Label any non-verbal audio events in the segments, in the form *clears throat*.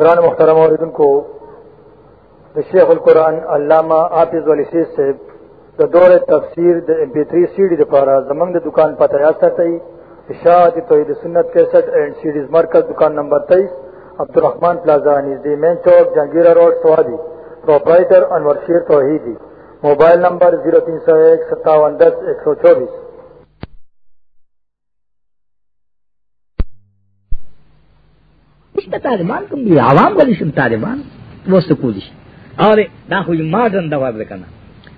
قرآن محترم عوردن کو شیخ القرآن علامہ حافظ ولی شیخ سے د دور تفسیر د ام پی 3 سیډي د پاره زمنګ د دکان پته یا ساتي اشاعت توحید سنت 61 اینڈ سیډیز مرکز دکان نمبر 23 عبدالرحمن پلازا نږدې مین چوک جنگیرا روډ سوادي پرپرایټر انور شیر توحیدی موبایل نمبر 03015710124 نشته طالبان کوم دي عوام غلي شم طالبان وسته کولی شي اور دا خو ماډرن دور ده کنه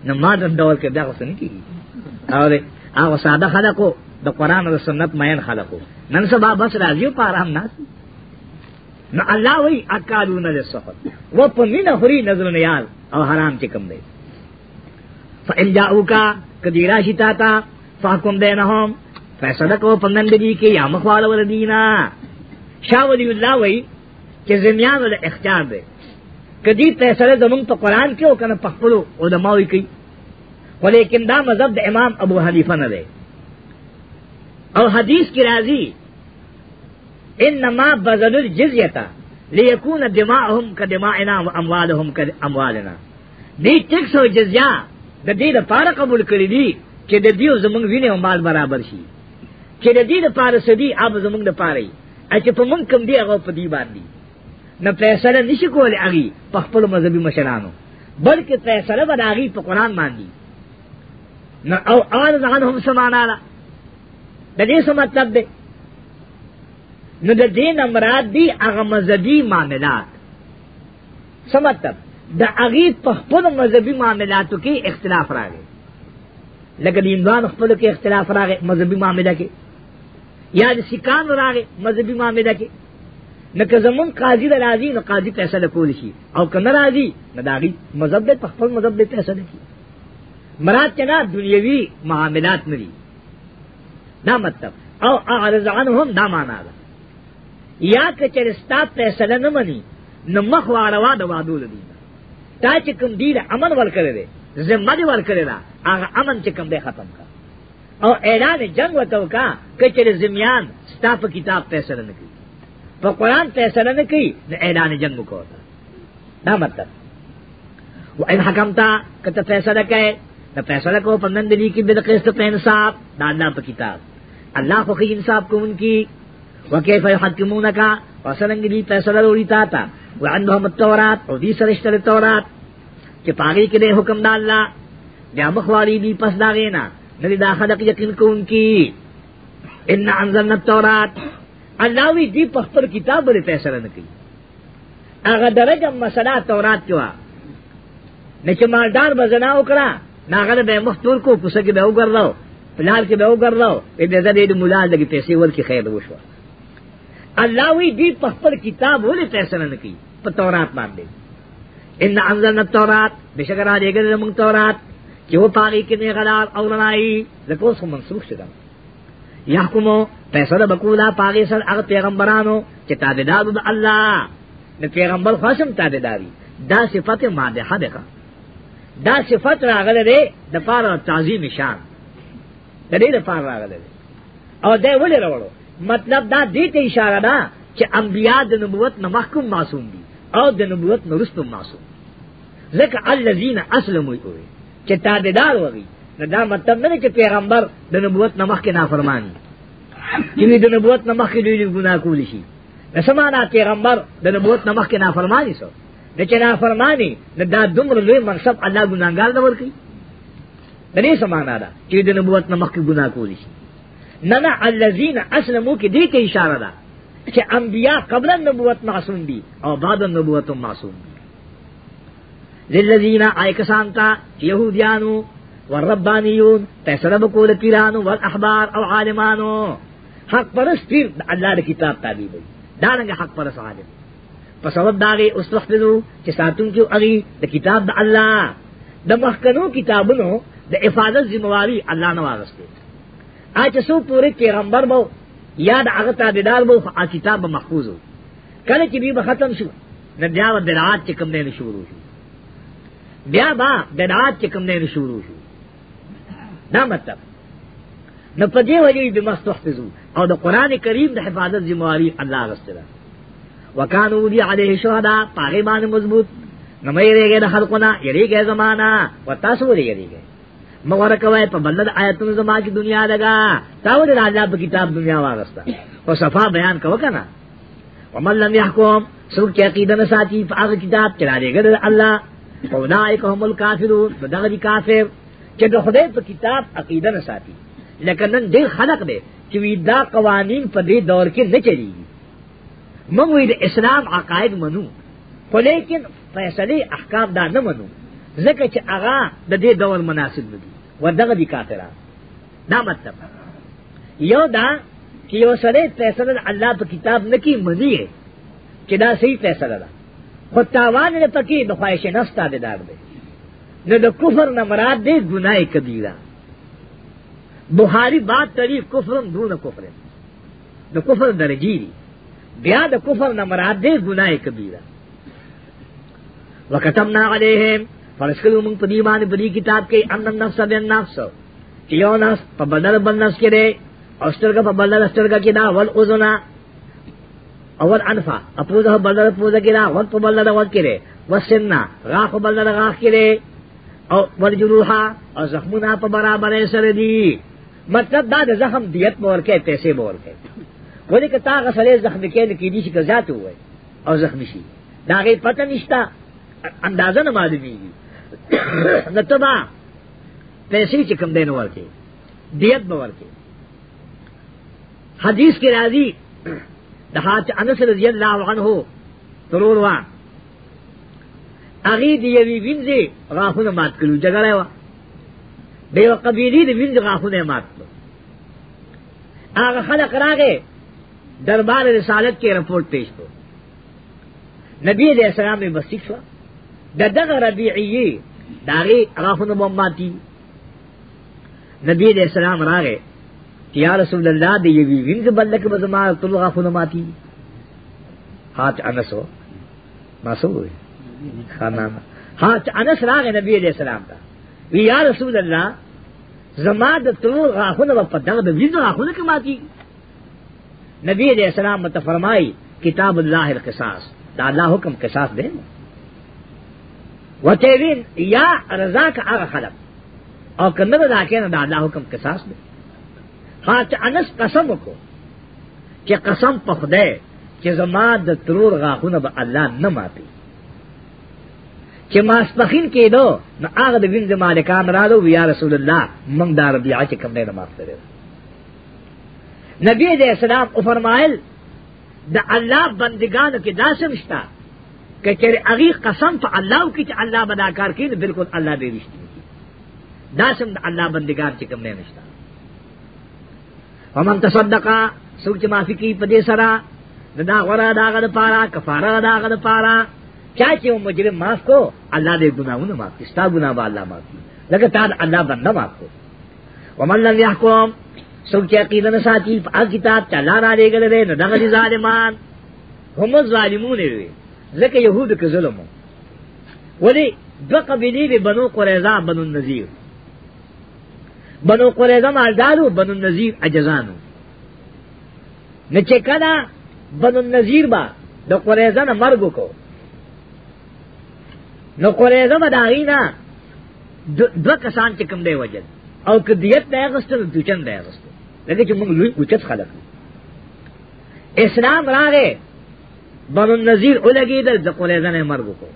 نه ماډرن دور کې دا اوس نه کیږي اور هغه ساده خلکو د قران او سنت مین خلکو نن سبا بس راځي په آرام ناس نو الله وی اکالون للسحر و پنین خری نظر نیال او حرام چې کم دی فإن جاءوکا کدیرا شتا تا فاکم دینهم فیصلہ کو پندن دی کی یا مخوال ور دینا شاہ ولی اللہ وی کہ زمیان والا اختیار دے کدی فیصلے زمون تو قرآن کے ہو کنا پخپلو علماء وی کی ولیکن دا مذہب دا امام ابو حنیفہ نہ دے اور حدیث کی راضی انما بذل الجزیتا لیکون دماؤہم کا دماؤنا و اموالہم کا اموالنا دی ٹکس و جزیہ دا دی دا پارا قبول کری دی کہ دا دیو زمونگ وینے و مال برابر شی کہ دا دی دا پارا سدی اب زمونگ دا پاری اچ په مونږ کم دی هغه په دی باندې نه فیصله نشي کولای هغه په خپل مذهبي مشرانو بلکې فیصله به هغه په قران باندې نه او اواز ځان هم سمانا را د دې څه مطلب دی نو د دین امراد دی هغه مذهبي معاملات څه مطلب د هغه په خپل مذهبي معاملاتو کې اختلاف راغی لکه د ایمان خپل کې اختلاف راغی مذهبي معاملات کې یا د سکان راغې مذهبي معاملې کې نو که زمون قاضي د راضي نو قاضي فیصله کول شي او که نه راضي نو داغي مذهب په خپل مذهب به فیصله کی مراد کنا دنیوي معاملات نه دي دا مطلب او اعرض عنهم دا معنا ده یا که چرستا فیصله نه مني نو مخ واړوا د وادو دي تا چې کوم دی امن ور کړی دی ذمہ دی ور کړی دا هغه امن چې کوم دی ختم کړ اور اعلان جنگ و تو کا کچر زمیان ستاپ کتاب پیسر نکی کی قرآن پیسر نکی کی نہ اعلان جنگ کو ہوتا نہ مطلب وہ این حکم تھا کہ تو فیصلہ کہے نہ فیصلہ کو پنند دلی کی بالقسط پہ انصاف نہ اللہ پہ کتاب اللہ کو خی انصاف کو ان کی وہ کیف حکمون کا اور سرنگ دی فیصلہ روڑی تا تھا وہ انبہم التورات اور دی سرشتر تورات کہ پاگی کے دے حکم دا اللہ بیا مخواری بھی پس داغینا نبی دا خلق یقین کو ان کی ان انزلنا التورات اللہ وی دی پختر کتاب بری فیصلہ نکی اگر درجہ مسئلہ تورات چوا نچے مالدار بزنا اکرا ناغل بے مختور کو پسکی بے اگر رہو پلار کے بے اگر رہو ابن زدید ملال لگی پیسے ور کی خیر وشوا اللہ وی دی پختر کتاب بری فیصلہ نکی پا تورات مان دے ان انزلنا التورات بشکر آدھے گرد منگ تورات جو پاگی کنے غلال اور رنائی لکو سو منسوخ شدہ یحکمو پیسر بکولا پاگی سر اغ پیغمبرانو چی تابدادو دا اللہ نو پیغمبر خوشم تابداری دا صفت مادحہ دکا دا صفت راغل دے دا پارا تعظیم شان دا دے دا پارا راغل دے اور دے ولی روڑو مطلب دا دیتے اشارہ دا چی انبیاء دا نبوت نمحکم معصوم دی اور دا نبوت نرستم معصوم لکا اللذین اسلموی اوئے چې تابعدار وږي دا مطلب نه چې پیغمبر د نبوت نه مخکې نافرمانی یعنی د نبوت نه مخکې دوی ګناه کول شي رسمانه پیغمبر د نبوت نه مخکې نافرمانی سو د چې نافرمانی نه دا دومره لوی منصب الله ګناګار نه ورکي د دې سمانا ده چې د نبوت نه مخکې ګناه کول شي نه نه الذين اسلموا کې دې کې اشاره ده چې انبیا قبل نبوت معصوم دي او بعد نبوت معصوم دي للذین آئکسانتا یہودیانو والربانیون پیسر بکول پیرانو والاحبار او عالمانو حق پرس پیر اللہ دا کتاب تابیب دارنگا حق پرس عالم پسبب داغی اس وقت دو چی ساتون کیو اگی دا کتاب دا اللہ دا مخکنو کتابنو دا افادت زمواری اللہ نوارستے آج سو پورے پیغمبر بو یا دا اغتا بدار بو فعا کتاب محفوظ ہو کل چی بی بختم شو نبیاء و درعات چکم دین شروع شو بیا با بدعات چې کوم نه شروع شو دا مطلب نو په دې وجه به مستحفظو او د قران کریم د حفاظت ذمہاری الله رسول وکانو دی علیه شهدا پاګې باندې مضبوط نو مې ریګه د خلقونه یریګه زمانہ وتاسو ریګه مغور کوي په بلد آیتونو زما کی دنیا لگا تاور راځه په کتاب دنیا واغستا او صفا بیان کو کنه ومن لم يحكم سوق چې عقیده نه ساتي په هغه کتاب کې راځي ګر الله اولائک هم الکافرون دغه دي کافر چې د خدای په کتاب عقیده نه ساتي لکه نن ډیر خلق دي چې وی دا قوانین په دې دور کې نه چلیږي موږ وی د اسلام عقاید منو خو لیکن فیصله احکام دا نه منو ځکه چې هغه د دې دور مناسب نه دي و دغه دي کافران دا مطلب یو دا چې یو سره فیصله الله په کتاب نه کی منی چې دا صحیح فیصله ده خود تاوان نے پکی نو خواہش نفس تابدار دے نو دو کفر نہ مراد دے گناہ کبیرہ بخاری بات تریف کفر دون کفر نو کفر درجی دی بیا د کفر نہ مراد دے گناہ کبیرہ وکتمنا علیہم فرسکلو منگ پا دیمان پا دی کتاب کے ان نفس بین نفس چیو نفس پا بدل بن نفس کرے اوسترگا پا بدل استرگا کدا والعوزنا اول انفا اپوزه بلده پوزه کرا غد پو بلده غد کرے وسننا غاخ پو بلده غاخ کرے او والجروحا او زخمونا پو برابر سر دی مطلب دا دا زخم دیت مور کے پیسے مور کے ولی که تا غسلے زخمی کے نکیدی شی که ذات ہوئے او زخمی شی دا غی پتہ نشتا اندازہ نمالومی گی *coughs* نتبا پیسے چکم دین ور کے دیت بور کے حدیث کی راضی د حاج انس رضی الله عنه ترور وا اغي دی وی وینځي غاخونه مات کړو جګړه وا به قبیلی دی وینځي غاخونه مات کړو هغه خلق راغې دربار رسالت کې رپورت پیش کړو نبی علیہ السلام یې بسیک شو د دغه ربیعی داغي غاخونه مات دي نبی علیہ السلام راغې یا رسول الله دی یو ویریز بلک به زما تل غفونه ماتي حات انسو ما سو خانا حات انس راغ نبی علیہ السلام ته وی یا رسول الله زما د تل غفونه په دغه ویریز غفونه کې ماتي نبی علیہ السلام مت فرمای کتاب الله القصاص دا الله حکم قصاص دی وته وی یا رضا کا هغه خلق او کنده دا کې نه دا الله حکم قصاص دی خاچ انس قسم کو چې قسم په خدای چې زما د ترور غاخونه به الله نه ماتي چې ماسپخین کېدو نو هغه د وینځ مالکان راځو یا رسول الله موږ دار بیا چې کوم نه مات کړو نبی دې اسلام او فرمایل د الله بندگانو کې داسې مشتا کچره هغه قسم په الله کې چې الله بداکار کړي بالکل الله دې رښتینی داسم د الله بندگان چې کوم نه مشتا ومن تصدقا سوچ معافی کی پدے سرا دا غرا دا غد پارا کفارا دا غد پارا چاچے وہ مجرم معاف کو اللہ دے گناہوں نے معاف کی ستا گناہ با اللہ معاف کی لگا تا اللہ بندہ معاف کو ومن لم یحکم سوچ عقیدہ نساتی پا کتاب چلا را لے گلے دے ندغ دی ظالمان ہم ظالمون ہوئے لکہ یہود کے ظلم ولی دو قبیلی بے بنو قریضہ بنو النزیر بنو قریظه مالدارو بنو نذیر عجزانو نه چې کله بنو نذیر با د قریظه نه مرګ وکړو نو قریظه به داغی نه دو کسان چې کوم دی وجل او که دیت دی غستل د چن دی غستل لکه چې موږ لوی اوچت خلک اسلام راغې بنو نذیر ولګیدل د قریظه نه مرګ وکړو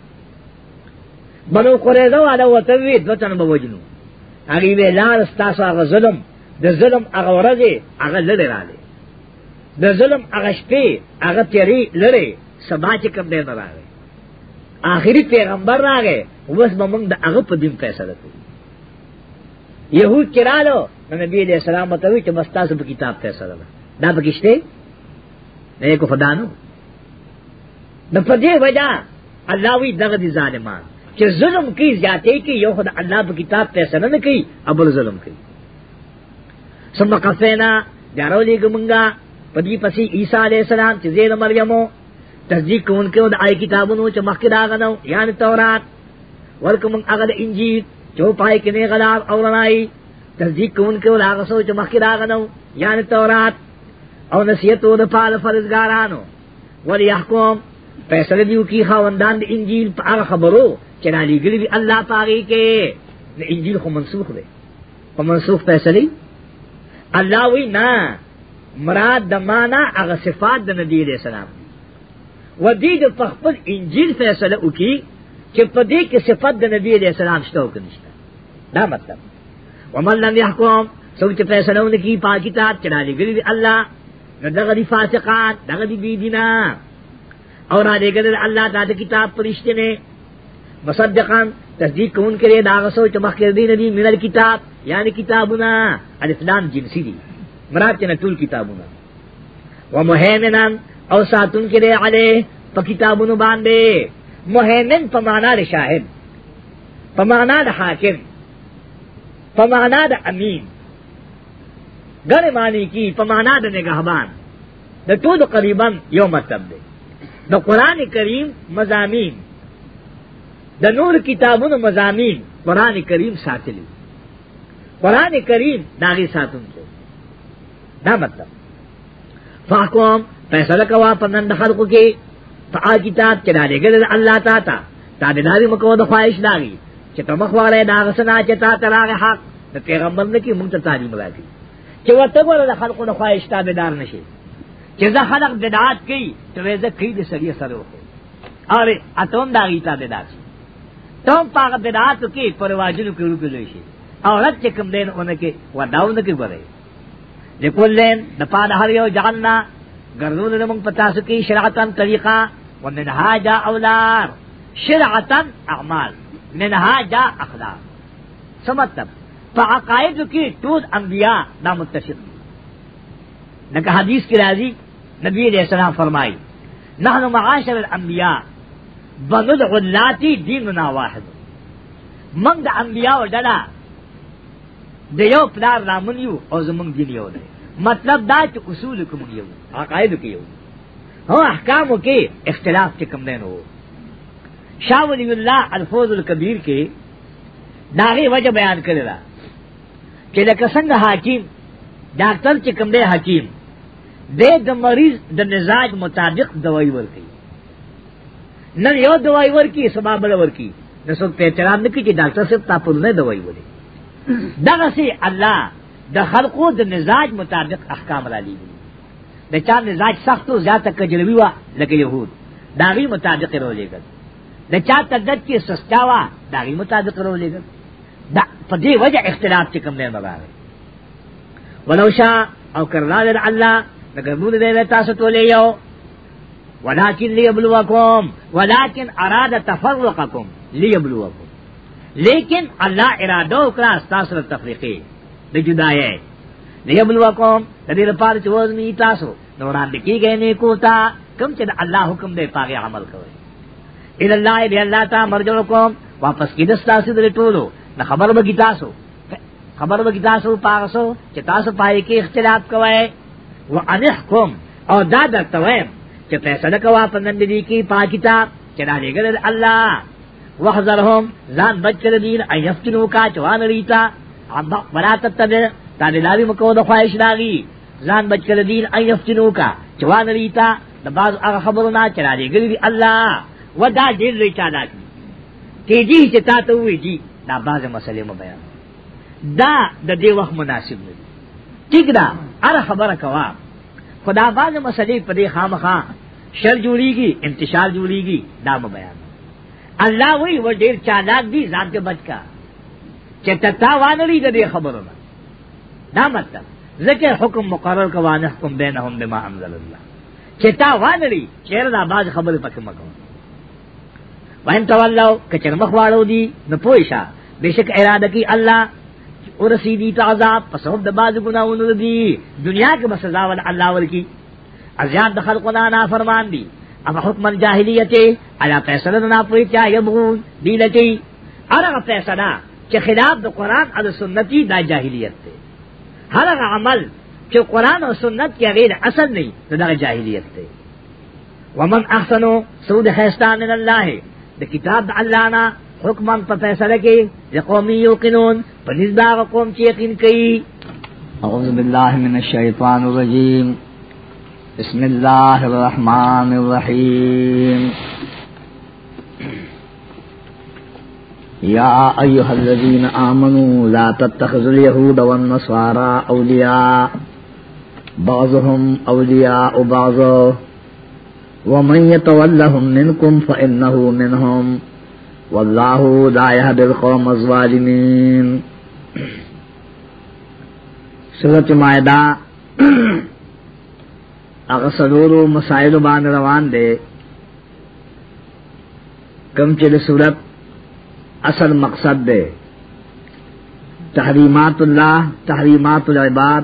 بنو قریظه والا وتوی دوتن به وجنو هغه وی لار ستاسو هغه ظلم د ظلم هغه ورځ هغه لړې راځي د ظلم هغه شپې هغه تیری لړې سبا چې کوم دی راغی آخري پیغمبر راغی اوس به موږ د هغه په دین فیصله کوو يهود کرالو نبی علیہ السلام ته وی چې مستاسو په کتاب فیصله دا پکشته نه کو خدانو د په دې وجہ الله وی دغه دي ظالمان چې ظلم کی زیاته کی یو خد الله په کتاب فیصله نه کوي ابل ظلم کوي ثم قفینا جارو لګمنګا پدی پسی عیسی علیہ السلام چې زیر مریمو تصدیق کوونکو د آی کتابونو چې مخکې راغلو یعنی تورات ورکم هغه د انجیل چې پای کې نه غلار او رنای تصدیق کوونکو هغه سو چې مخکې راغلو یعنی تورات او نصیحتو د پال فرزګارانو ولی احکام فیصله دیو کی خواندان د انجیل په هغه خبرو چرا لګلی دی الله پاغي کې د انجیل خو منسوخ دی خو منسوخ فیصله الله وی نه مراد د معنا هغه صفات د نبی علیہ السلام و دې د خپل انجیل فیصله وکي چې په دې کې صفات د نبی علیہ السلام شته او کنيشته دا مطلب ومن لم يحكم څوک چې فیصله وکړي پاکی ته چرا لګلی دی الله نو دغه دی فاسقان دغه دی بی دینا اور را دې کړل الله تعالی کتاب پرشته نه مصدقان تصدیق کون کرے داغ سو چمک کر دی ندی من الکتاب یعنی کتابنا الاسلام جنسی دی مراد چنا ټول کتابونه ومهیمنان او ساتون کرے علی په کتابونو باندې مهیمن په معنا د شاهد په معنا د حاکم په معنا د امین ګره معنی کی په معنا د نگهبان د ټول قریبا یو مطلب دی د قران کریم مزامین د نور کتابونو مزامین قران کریم ساتلی قران کریم داغي ساتونکو دا مطلب فاقوم فیصله کوا پنند خلقو کې فعا کتاب چې دالې ګل الله تعالی تا تابعداري مکو د خواهش داغي چې په مخ واړې دا غسنا چې تا تراغه حق د پیغمبر نه کې مونږ ته تعلیم راکړي چې وته ګور د خلقو د خواهش تابعدار نشي چې زه خلق بدعات کوي ته زه کوي د سړي سره وکړي اره اتون داغي تابعدار شي تم پاغ بدعات کی پرواجن کی رو کلی شي اورت چکم دین اون کی وداو نه کی بره لکل لین د پاد هر یو جاننا ګرځول موږ پتا سکی شرعتن طریقہ ومنها جاء اولار شرعتن اعمال منها جاء اخلاق سمتب په عقاید کی ټول انبیاء دا متشد دغه حدیث کی راضی نبی علیہ السلام فرمائی نحن معاشر الانبیاء بغد غلاتی دیننا واحد منگ دا انبیاء و ڈلا دا یو پلار رامن یو او زمونگ دین یو دے مطلب دا چې اصول کوم یو عقاید کې یو هو احکام کې اختلاف کې کم نه نو شاه ولی الله الفوز الکبیر کې داغه وجه بیان کړل چې لکه څنګه حکیم ډاکټر چې کوم دی حکیم د د مریض د مزاج مطابق دوايي ورکوي نہ یو دوائی ور کی سبا بل ور کی نہ سب پہ احترام نہ کی کہ ڈاکٹر صاحب تاپر نے دوائی بولے دغ سے اللہ د خلقو د مزاج مطابق احکام را لی د چا مزاج سخت او زیاته کجلوی وا لکه يهود داغي مطابق رو لګل د چا تدد کې سستا وا داغي مطابق رو لګل دا په دې وجه اختلاف چې کوم نه مبارک ولو شاء او کرنا لله لکه مونږ دې تاسو ته لیو ولكن ليبلوکم ولكن اراد تفرقکم ليبلوکم لیکن اللہ ارادہ وکړه استاسو تفریقی د جدای ليبلوکم د دې لپاره چې وزنی تاسو نو وړاندې گئے نیکو تا کم چد اللہ حکم دے پاگے عمل کوي ان الله دې الله تعالی مرجوکم واپس کی دستا سی د ټولو نه خبر بگی تاسو خبر بگی تاسو پاغسو چې تاسو پای کې اختلاف کوی وانحکم او دا توائم کہ فیصلہ کوا پنندگی کی پاکتا چنا لے گل اللہ وحذرهم زان بچر دین ایفتنو کا چوان ریتا بلا تتبع تابداری مکو دا خواہش داغی زان بچر دین ایفتنو کا چوان ریتا دا بعض اغا خبرنا چنا لے گل دی اللہ و دا دیر ریتا دا کی تیجی چتا تووی جی دا بعض مسئلے مبیان دا دا دے وقت مناسب ندی ٹھیک دا ار خبر کوا خدا باز مسئلے پدے خام خاں شر جوڑی گی انتشار جوڑی گی دام بیان اللہ وہی وہ ڈیر چالاک دی ذات کے بچ کا چتتا وانری دے خبر نہ دا مطلب ذکر حکم مقرر کا وان حکم بینہم بما انزل اللہ چتا وانری چہرہ دا باز خبر پک مکو وان تو اللہ کچر مخوالو دی نہ پوئشا بے شک ارادہ کی اللہ اور رسیدی تا عذاب پسوب د باز گناہوں دی دنیا کے بس سزا ول اللہ ور کی ازیاد دخل قنا نا فرمان دی اب حکم الجاہلیت الا فیصلہ نہ پوی چا یبون دی لتی ارغ فیصلہ کہ خلاف د قران اد سنتی دا جاہلیت تے ہر عمل کہ قران اور سنت کے غیر اصل نہیں دا جاہلیت تے ومن احسنو سود حیستان من اللہ دا کتاب دا اللہ نا حکمن فیصلہ کی لقومی رکمن نزداغ قوم چی یقین کی اعوذ باللہ من الشیطان الرجیم بسم اللہ الرحمن الرحیم یا ایوہ الذین آمنوا لا تتخذوا اليہود اولیاء اولیاء بعضهم ومن يتولهم منكم فإنه منهم واللہ یہد القوم الظالمین سورت مائدہ اغسلور و مسائل بان روان دے کم چل سورت اصل مقصد دے تحریمات اللہ تحریمات العباد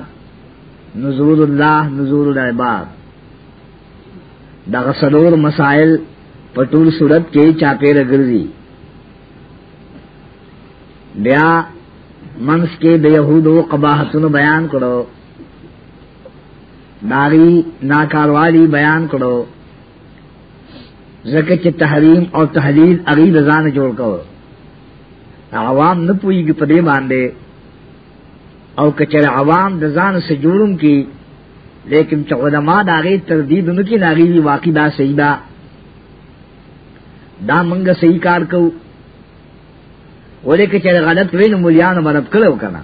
نظور اللہ نظور دغسلور مسائل پٹول صورت کے چاپیر گرزی بیا منس کې د يهودو قباحتونو بیان کړو داغي ناکاروالی بیان کړو زکه چې تحریم او تحلیل اغي رضان جوړ کړو عوام نه پويږي په دې باندې او کچر عوام د ځان سره جوړوم کې لیکن چې علما داغي تردید نه کې ناغي واقعي دا صحیح دا دا منګه صحیح کار کوو ولی که چر غلط وین مولیانو مرد کلو کنا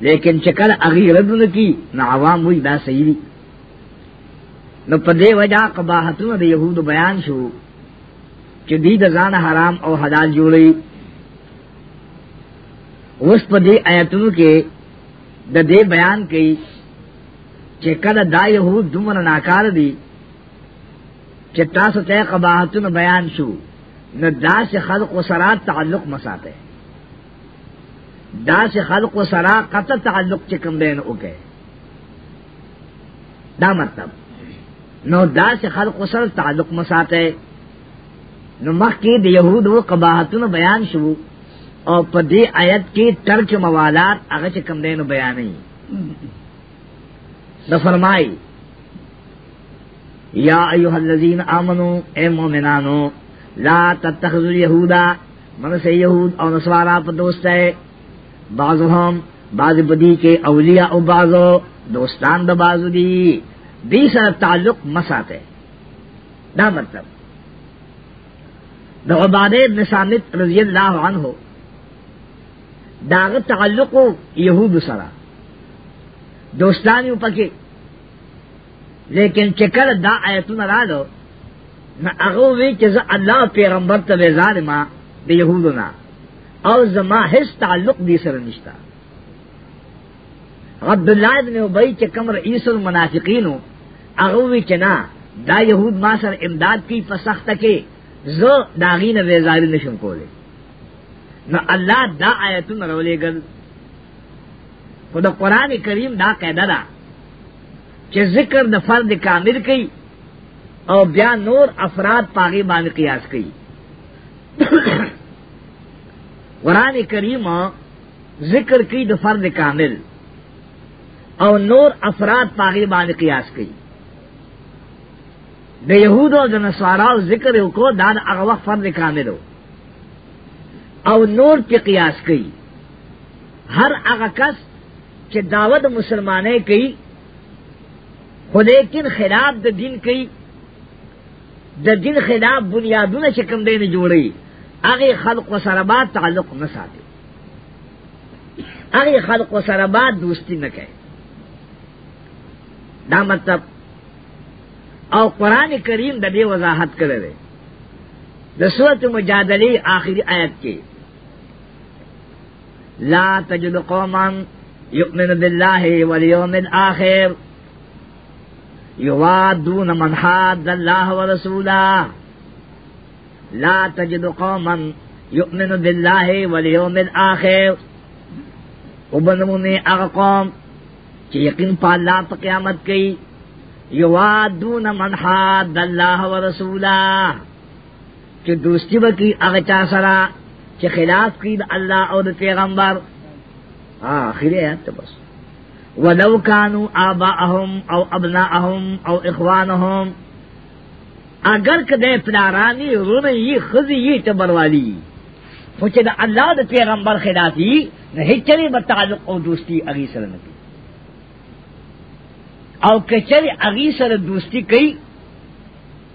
لیکن چکل اغی ردن کی نا عوام وی با سیدی نو پدے وجہ قباحتون دا یہود بیان شو چو دید زان حرام او حلال جوڑی اس پدے آیتون کے دا دے بیان کی چکل دا یہود دمر ناکار دی چتا ستے قباحتون بیان شو نہ دا سے خلق و سرا تعلق مساتے دا سے خلق و سرا قطع تعلق چکم دین اگے دا مطلب نو دا سے خلق و سر تعلق مساتے نو مخ کی دی یہود و قباحتن بیان شو او پا دی آیت کی ترک موالات اگر چکم دین بیانی دا فرمائی یا ایوہ الذین آمنو اے مومنانو لا تتخذ یہودا من سے یہود اور نسوارا پر دوست ہے بعضو ہم بعض بدی کے اولیاء او بعضو دوستان دا بعضو دی دی سر تعلق مسات ہے دا مطلب دا عباد ابن سامت رضی اللہ عنہ داغ تعلق یہود سرا دوستانی پکے لیکن چکر دا آیتون را دو نہ اغو وی چې الله پیغمبر ته ظالما د يهودنا او زما هیڅ تعلق دې سره نشتا عبد الله ابن ابي چې کم رئیس المنافقینو اغو وی چې نه دا يهود ما سره امداد کی په سخت کې زه داغینه وزاري نشم کولای نو الله دا آیتونه راولېګل خو د قران کریم دا قاعده ده چې ذکر د فرد کامل کوي او بیا نور افراد پاغي باندې قیاس کړي قران کریم ذکر کی د فرد کامل او نور افراد پاغي باندې قیاس کړي د يهودو او د نصاراو ذکر یو کو دا هغه وخت فرد کامل او نور په قیاس کړي هر هغه کس چې دعوت مسلمانې کوي خو لیکن خلاف د دین کوي د دین خلاف بنیادونه چې کوم دین جوړي هغه خلق و سره با تعلق نه ساتي هغه خلق و سره با دوستی نه کوي دا مطلب او قران کریم د دې وضاحت کړی دی د سورۃ مجادله آخری آیت کې لا تجد قوما یؤمن بالله والیوم الاخر یوادون من حاد اللہ ورسولا لا تجد قوما یؤمن باللہ والیوم الاخر وبنمونی اغقوم چی یقین پا اللہ پا قیامت کی یوادون من حاد اللہ ورسولا چی دوستی بکی اغچا سرا چی خلاف کی دا اللہ اور پیغمبر آخری ہے تو بس ولو كانوا آباءهم او ابناءهم او اخوانهم اگر کدے پلارانی رونه یی خزی یی تبروالی خو چې د الله د پیغمبر خلافی نه هیڅ به تعلق او دوستی اغي سره نه او کچری اغي سره دوستی کوي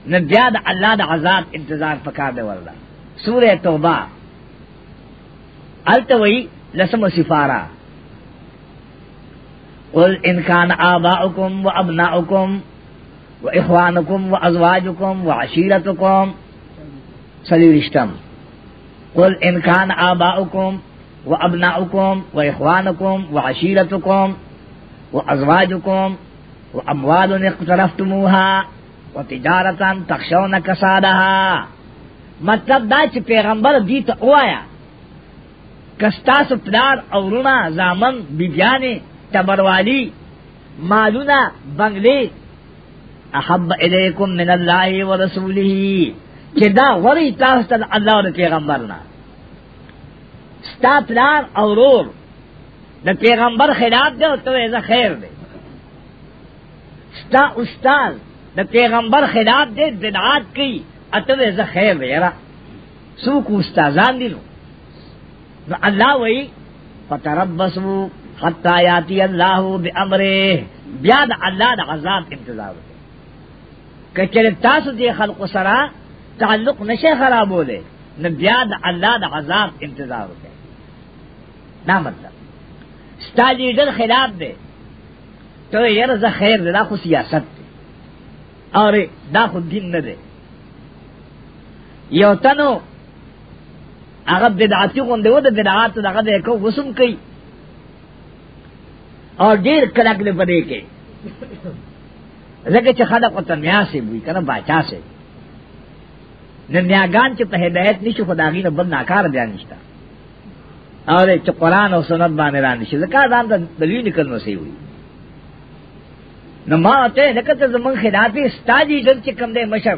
نه بیا د الله د عذاب انتظار پکار دی ورلا سوره توبه التوی لسم سفاره قل ان كان آباؤكم وابناؤكم واخوانكم وازواجكم وعشيرتكم سليرشتم قل ان كان آباؤكم وابناؤكم واخوانكم وعشيرتكم وازواجكم واموال اقترفتموها وتجارة تخشون كسادها مطلب دا چې پیغمبر دې ته وایا کستا سپلار اورونه زامن بیبیانه تبروالی مالونا بنگلی احب الیکم من اللہ و رسولی چی دا وری تاستا دا اللہ و پیغمبرنا ستا پلار او رور دا پیغمبر خلاف دے اور تو ایزا خیر دے ستا استاد دا پیغمبر خلاف دے بدعات کی اتو ایزا خیر دے یرا سوکو استازان دلو نو اللہ وی فتربسو حتی یاتی اللہ بی بیا دا اللہ دا عذاب امتظار ہوتے کچر تاسو دی خلق سرا تعلق نشے خراب ہو دے نہ بیا دا اللہ دا عذاب انتظار ہوتے نہ مطلب ستا لیڈر خلاف دے تو یرز خیر دے دا خو سیاست دے اور دا خو دین نہ دے یو تنو هغه بدعتي غوندې و د بدعات دغه د کو وسم کوي اور ډیر کلک دے پدے کے لکه چې خلق او تنیا سے وی کنه باچا سے ننیاگان چې په هدایت نشو خدایي نه بل ناکار دی نشتا اور چې قران او سنت باندې را نشي زکه ځان د دلیل کړنو سی وی نو ما ته لکه ته زمون خلاف استادی دل چې کم دی مشر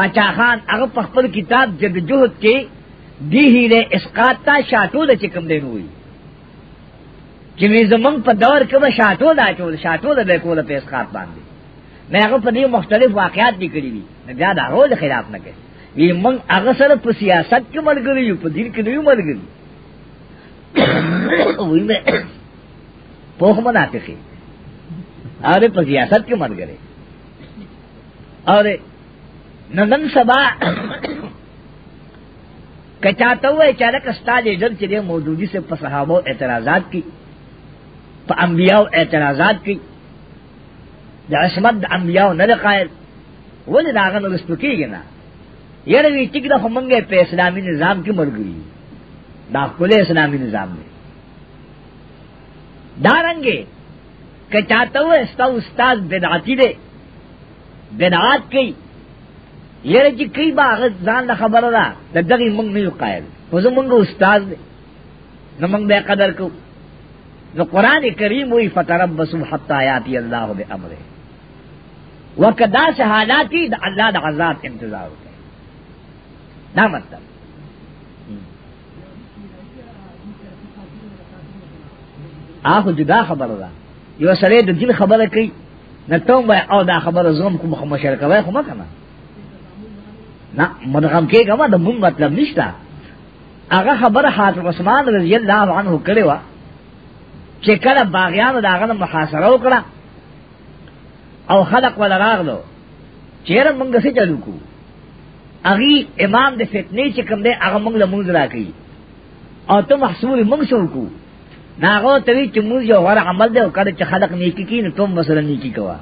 باچا خان هغه په خپل کتاب جدجهد کې دی هیله اسقاط تا شاتو د چې کم دی نوې چې وی زمون په دور کې به شاتو دا چول شاتو د بیکول په اسقاط باندې مې هغه په دې مختلف واقعات لیکلي دي بیا دا روز خلاف نه کوي وی مون هغه سره په سیاست کې ملګری یو په دین کې نه ملګری *coughs* وی مې په هم منافقي اره په سیاست کې ملګری اره نن سبا *coughs* کچاته وای چې لکه ستاده جن چې موجودی سے په صحابه اعتراضات کی په انبیاو اعتراضات کوي د عصمت د انبیاو نه قائل ولې داغه نو رسټو کیږي نه یره وی ټیک د همنګه په اسلامي نظام کې مرګري دا خپل اسلامي نظام دی دارنګي که چاته و استا استاد بدعتي دی بدعات کوي یره چې کوي باغ ځان له خبره ده د دغه موږ نه یو قائل خو زمونږ استاد دی نو موږ به قدر کوو نو قرآن کریم وی فتربسو حتی آیاتی اللہ بے امرے وکدا سے حالاتی دا اللہ دا عذاب انتظار ہوتے دا مطلب آخو جدا خبر دا یو سرے دا دل خبر کئی نتوم بے او دا خبر زوم کو مخم مشرکہ بے خو مکنا نا مدغم کے گا ما دا مون مطلب نشتا آغا خبر حاتم عثمان رضی اللہ عنہ کرے وہاں چې کله باغیانو داغه محاصره وکړه او خلق ولا راغلو چیرې موږ څه چلو کو اغي امام د فتنې چې کوم دی هغه موږ له موږ راکې او ته محصول موږ شو کو ناغو ته چې موږ یو غره عمل دی او کله چې خلق نیکی کین ته مثلا نیکی کوا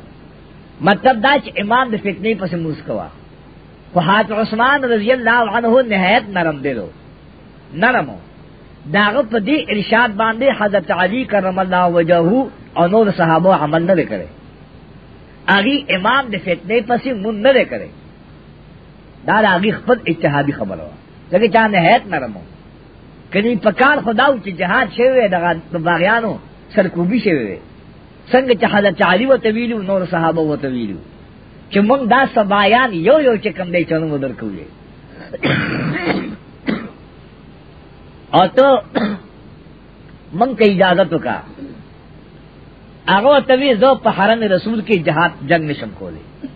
مطلب دا چې امام د فتنې پس موږ کوا خو حضرت عثمان رضی الله عنه نهایت نرم دی نرمو داغه په دې ارشاد باندې حضرت علی کرم الله وجهه او نور صحابه عمل نه وکړي اغي امام د فتنې پسې مون نه وکړي دا راغي خپل اجتهادي خبره وه لکه چا نهایت نرمو کله په کار خداو چې جهاد شوی دغه باغیانو سرکوبي شوی څنګه چې حضرت علی و تویلو نور صحابه و تویلو چې مونږ دا سبایان یو یو چې کم دی چلو درکوي او تو من کا اجازت کا آگو تبھی زو پہارن رسول کی جہاد جنگ میں شمکو لے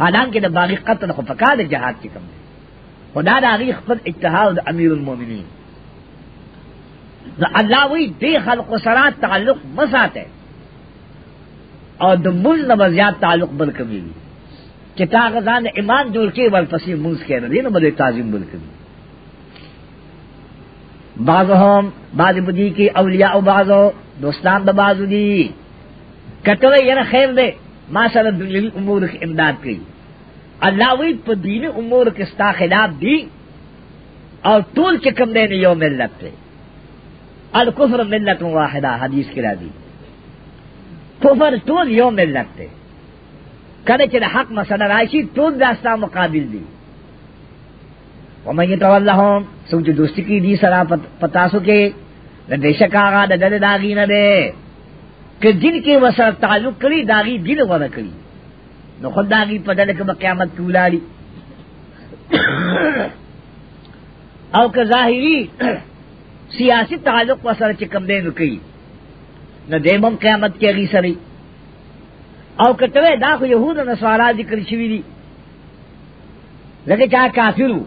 حالانکہ دا باغی قتل خو پکا دے جہاد کی کم دے خدا دا آگی خپل اتحاد دا امیر المومنین دا اللہ وی دے خلق و سرات تعلق مسات ہے اور دا مل نمازیات تعلق بل کمی چتا غزان ایمان جوڑ کے والپسی منز کے ردین بدے تعظیم بل کمی بعضهم بعض بدی کی اولیاء او بعضو دوستان دا بعضو دی کتوے یعنی خیر دے ما سر دلیل امور کی امداد کی اللہ وی پا دین امور کی ستا خلاف دی اور طول کے کم دینے یو ملت تے الکفر ملت واحدہ حدیث کرا دی کفر طول یو ملت تے کدے چھے حق مسئلہ رائشی طول داستا مقابل دی ومن يتولهم سوچ دوستی کی دی سرا پتاسو کے بے شک آغا دا دل داغی نہ دے کہ جن کے وسر تعلق کری داغی دل ور کری نو خود داغی پدل کہ قیامت کی ولالی او کہ ظاہری سیاسی تعلق وسر چکم دے نکی نہ دیمم قیامت کی اگی سری او کہ توے دا خو یہود نصارا ذکر شوی دی لگے چاہ کافر ہو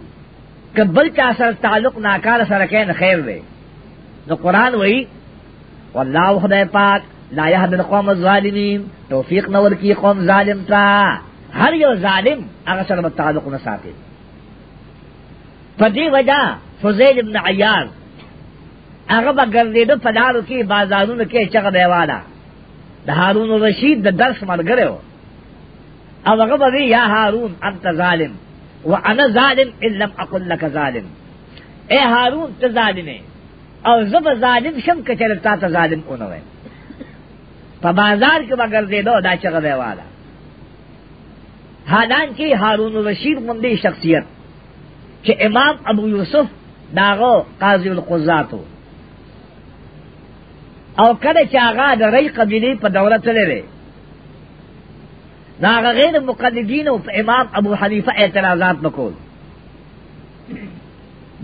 کہ بل چا سر تعلق ناکار سرکین خیر دے نو قرآن وہی واللہ خدای پاک لا یهد القوم الظالمین توفیق نور کی قوم ظالم تا ہر یو ظالم اگر سر تعلق نہ ساتے پدی وجہ فضیل ابن عیاض اگر بگردے دو پدارو کی بازارون کے چغ دیوالا دا ہارون رشید دا درس مر گرے ہو اب اگر یا ہارون انت ظالم وانا ظالم ان لم اقل لك ظالم اے هارون ته ظالم او زب ظالم شم کچر تا ته ظالم اونوي په بازار کې بغیر دې دو دا چغه دی والا حالان کې هارون رشید مندي شخصیت چې امام ابو یوسف داغو قاضی القضاتو او کله چې هغه د ری قبیله په دولت لري دا غیر مقلدین او امام ابو حنیفه اعتراضات وکول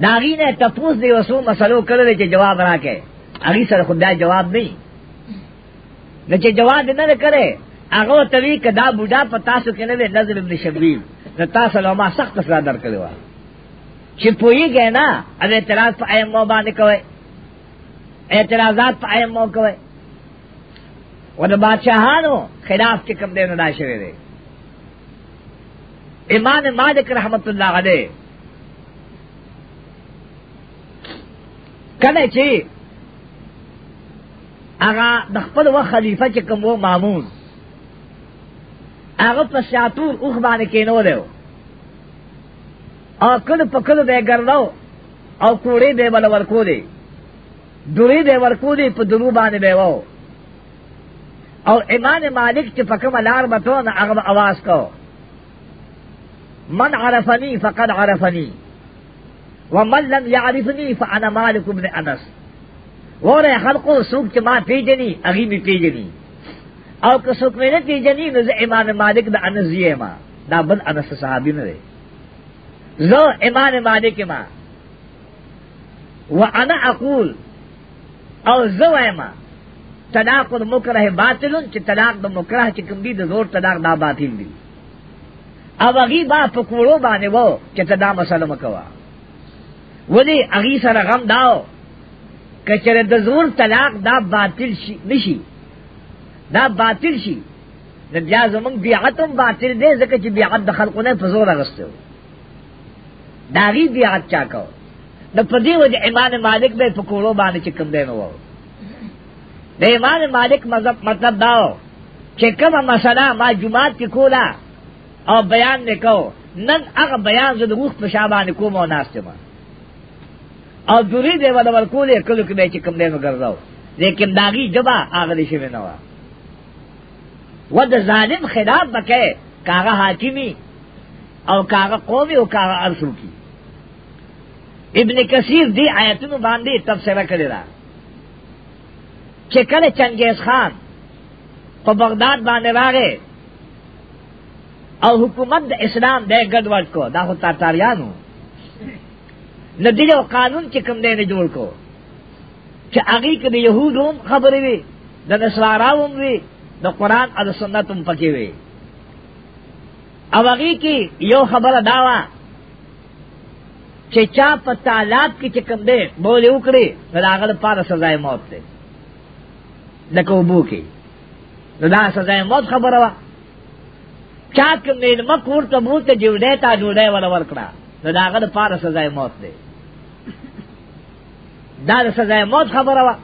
دا غینه تپوس دی وسو مسلو کړل چې جواب راکې اغي سره خدای جواب نه نه چې جواب نه کړي هغه توی کدا بوډا پتا سو کې نه نظر ابن شبیل نو تاسو له ما سخت سره در کړو چې پویږي نه اعتراض په ایم باندې کوي اعتراضات په ایم کوي و دا بادشاہانو خلاف چکم دے ندا شوے دے امام مالک رحمت اللہ علیہ کله چې هغه د خپل و خلیفہ چې کوم و مامون هغه په شاتور اوخ باندې کېنو دی او کله په کله به ګرځاو او کوړې به بل ورکو دی دوری به ورکو دی په درو باندې به وو او امام مالک چې پکم لار بتو نه هغه आवाज کو من عرفني فقد عرفني ومن لم يعرفني فانا مالك بن انس وره خلقو سوق چې ما پیجنی اغي می پیجنی او که سوق مې نه پیجنی نو امام مالک د انس یې ما دا بل انس صحابي نه زو امام مالک ما وانا اقول او زو ما طلاق د مکره باطلون چې طلاق د مکره چې کوم دي د زور طلاق دا باطل دي او هغه با په کوړو باندې وو چې تدا مسله مکوا ولی هغه سره غم داو کچره د زور طلاق دا باطل شي نشي دا باطل شي د بیا زمونږ بیعتم باطل دی ځکه چې بیعت د خلقونه په زور اغسته دا غي بیعت چا کو د پدې وجه ایمان مالک به په کوړو باندې چې کوم دی نو وو د امام مالک مذہب مطلب داو چې کومه مسله ما جمعات کې کولا او بیان نکاو نن هغه بیان زه د روح په شابان کوم او ناشته ما او دوری دی ول ورکولې کله کې چې کوم دی وګرځاو لیکن داغي جبا هغه دې شوی نه و و د ظالم خلاف بکې کاغه حاکمی او کاغه قومي او کاغه ارسو کی ابن کثیر دی آیتونو باندې تفسیر کړی را چې کله چنګیز خان په بغداد باندې راغې او حکومت د اسلام د ګډوډ کو دا هو تاتاریانو ندی او قانون چې کوم دی نه جوړ کو چې هغه کې د يهودوم خبرې وي د نصاراوم وي د قران او د سنت هم پکې وي او هغه کې یو خبره داوا چې چا په تعلق کې چې کوم دی بولې وکړي دا هغه لپاره سزا موت دی لکه وبو کې دا سزا موت خبره وا چا کوم نه مکور ته مو ته جوړه تا جوړه ولا ورکړه دا هغه د پاره سزا موت دی دا د سزا موت خبره وا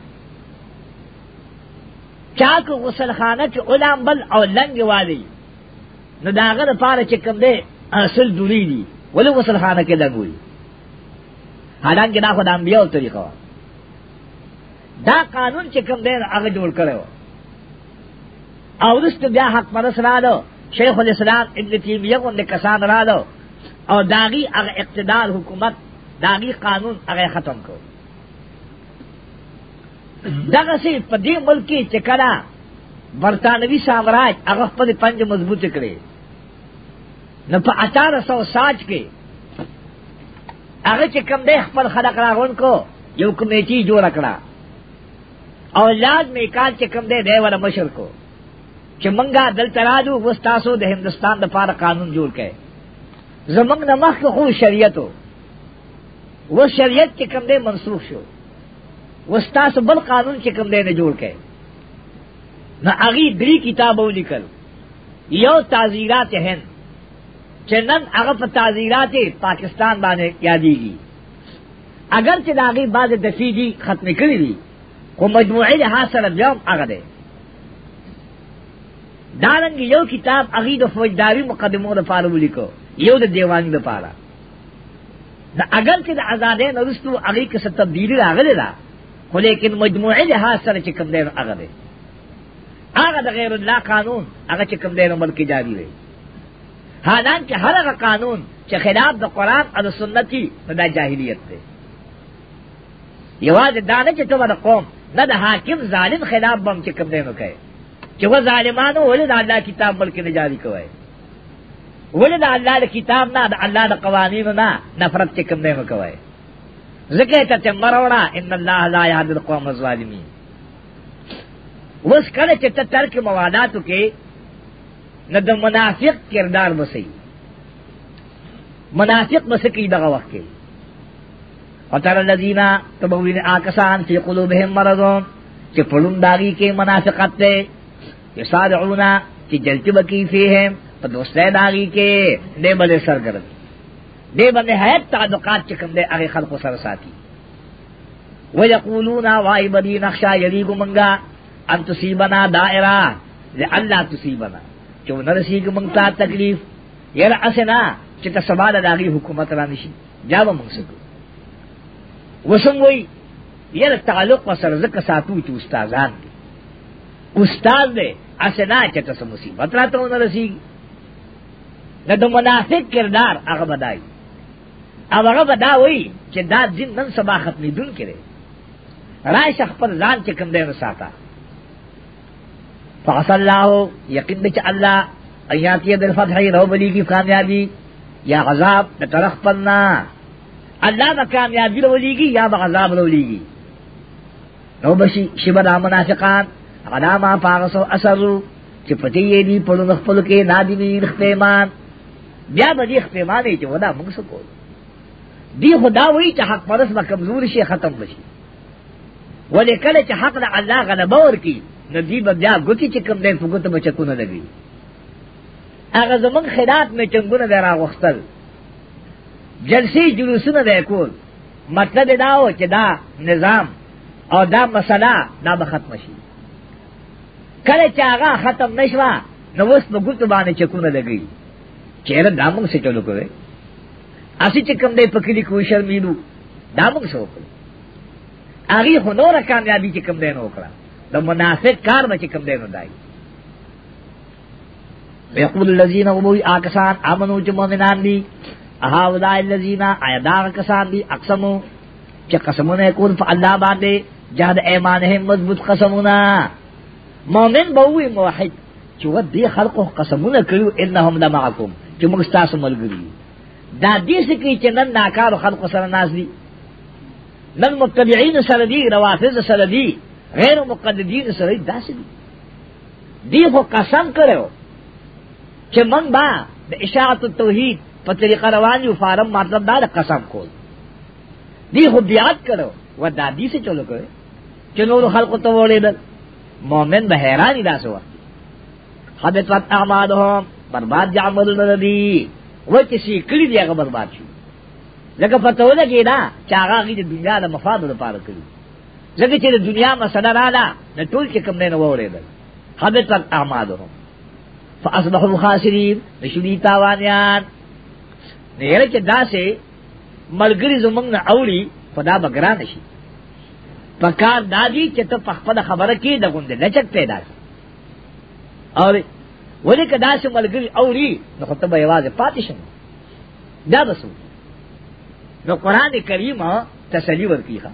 چا کو غسل خانه کې علماء بل او لنګ والی نو دا هغه د پاره چې کوم دی اصل دوری دی ولې غسل خانه کې لګوي حالانکه دا خدام بیا طریقه وا دا قانون چې کوم دی هغه جوړ کړو او رست بیا حق پرس را دو شیخ الاسلام ابن تیمیہ غند کسان را دو او داغي هغه اقتدار حکومت داغي قانون هغه ختم کو دغه سي په دې ملک کې چې کړه برطانوي سامراج هغه خپل پنج مضبوط کړي نو په 1860 کې هغه چې کم دی خپل خلق راغون کو یو کمیټي جوړ کړه اولاد میں کال چکم دے دے والا مشر کو چمنگا دل ترادو وستاسو د ہندوستان د پار قانون جوړ کړي زمنګ نمخ خو شریعتو و شریعت چې کوم دی منسوخ شو وستاسو بل قانون چې کوم دی نه جوړ کړي نو هغه دری کتابو لیکل یو تعزیرات هند چې نن هغه په تعزیرات پاکستان باندې یادېږي اگر چې داغي بعد دفیدی ختم کړی دي خو مجموعی لحاظ سره بیام هغه دی دارنګ یو کتاب هغه د فوجداري مقدمو د فارو لیکو یو د دیوان د پاره دا اگر چې د آزادې نرستو هغه کې څه تبدیل راغلی دا خو لیکن مجموعی لحاظ سره چې کوم دی هغه دی هغه د غیر الله قانون هغه چې کوم دی نو ملک جاری دی حالانکه هر هغه قانون چې خلاف د قران او د سنتي دا جاهلیت دی یوازې دا نه چې ته د قوم نہ دا حاکم ظالم خلاف بم چې کوم دی نو کوي چې و ظالمانو ولې د الله کتاب ملک نه جاری کوي ولې د الله د کتاب نه د الله د قوانینو نه نفرت چې کوم دی نو کوي ځکه ته ته مروړه ان الله لا يهدي القوم الظالمين وس کله چې ته ترک مواداتو کې نه د منافق کردار وسی منافق بس کی دغه وخت کې وطر الذين تبوين اكسان في قلوبهم مرض چ پلون داگی کے مناسقت تے یسارعون کی جلتی بکی فی ہیں تو دوستے داگی کے دے بلے سر کرد دے بلے حیات تعلقات چکم دے اگے خلق و سر ساتھی ویقولون وائی بدی نخشا یلیگو منگا ان تسیبنا دائرہ لے اللہ تسیبنا چو نرسیگو منگتا تکلیف یہ رأسنا چکا سبال داگی حکومت را جاو منگ سکو وسم وای یره تعلق وسره زکه ساتو چې استادان دي استاد دې اسنا چې تاسو مصیبت راتونه رسیږي د منافق کردار هغه بدای او هغه بدا وای چې دا دین نن سبا ختمې دون کړي راشه خپل ځان چې کوم دې وساته فاصل الله یقین چې الله ایاتیه بالفتح رو بلی کی کامیابی یا عذاب د طرف پنا اللہ با کامیابی رو لیگی یا با عذاب رو لیگی نو بشی شبہ دا منافقان غلاما پاغسو اثر رو چی پتی یہ دی پڑو نخپلو کے نادی نی نخپیمان بیا با دی خپیمانی چی ودا منگ سکو دی خدا وی چی حق پرس با کمزور شی ختم بشی ولی کل چی حق دا اللہ غلبور کی ندی با بیا گتی چی کم دین فگت بچکو نلگی اگر زمان خیرات میں چنگو ندر آغختل جلسی جلوسونه به کول مطلب دا و چې دا نظام او دا مسله دا به ختم شي کله چې هغه ختم نشوا نو اوس په ګوتو باندې چکونه لګي چیرې دا موږ څه چلو کوي اسی چې کوم دې پکې لیکو شرمینو دا موږ څه وکړو هغه خو نور کامیابی چې کوم دې نو وکړه د مناسب کار به چې کوم دې نو دای ويقول الذين هم آکسان امنوا چې مؤمنان دي اهاولای الذین ایدار کسان دی اقسمو چې قسمونه کول په الله باندې جهاد ایمانهم مضبوط قسمونه مؤمن به وي موحد چې و دې خلقو قسمونه کړو انهم لمعکم چې موږ تاسو ملګری دا دې سکی چې نن ناکار خلق سره ناز دي نن متبعین سره دي روافض سره دي غیر مقلدین سره دي داسې دي دی خو قسم کړو چې من با د اشاعت التوحید په طریقه روان یو فارم مطلب دا قسم کول دی خو بیات کړو و دادی سے چلو کړو چې نور خلق ته وړېدل مؤمن به حیرانی داسې و حبطت اعمالهم برباد جعمل ندی و چې شي کړی دی هغه برباد شي لکه پته ولا کې دا چې هغه د دنیا د مفاد لپاره کړی لکه چې د دنیا مسله را ده د ټول چې کوم نه وړېدل حبطت اعمالهم فاصبحوا خاسرين نشدي تاوانيان نیره چې داسې ملګری زمنګ نه اوړي خدا بګران شي پکار دادی چې ته په خپل خبره کې د غوندې لچک پیدا شي او ولې کدا چې ملګری اوړي نو خطه به یوازې پاتې شي دا بسو نو قران کریم تسلی ورکی ښا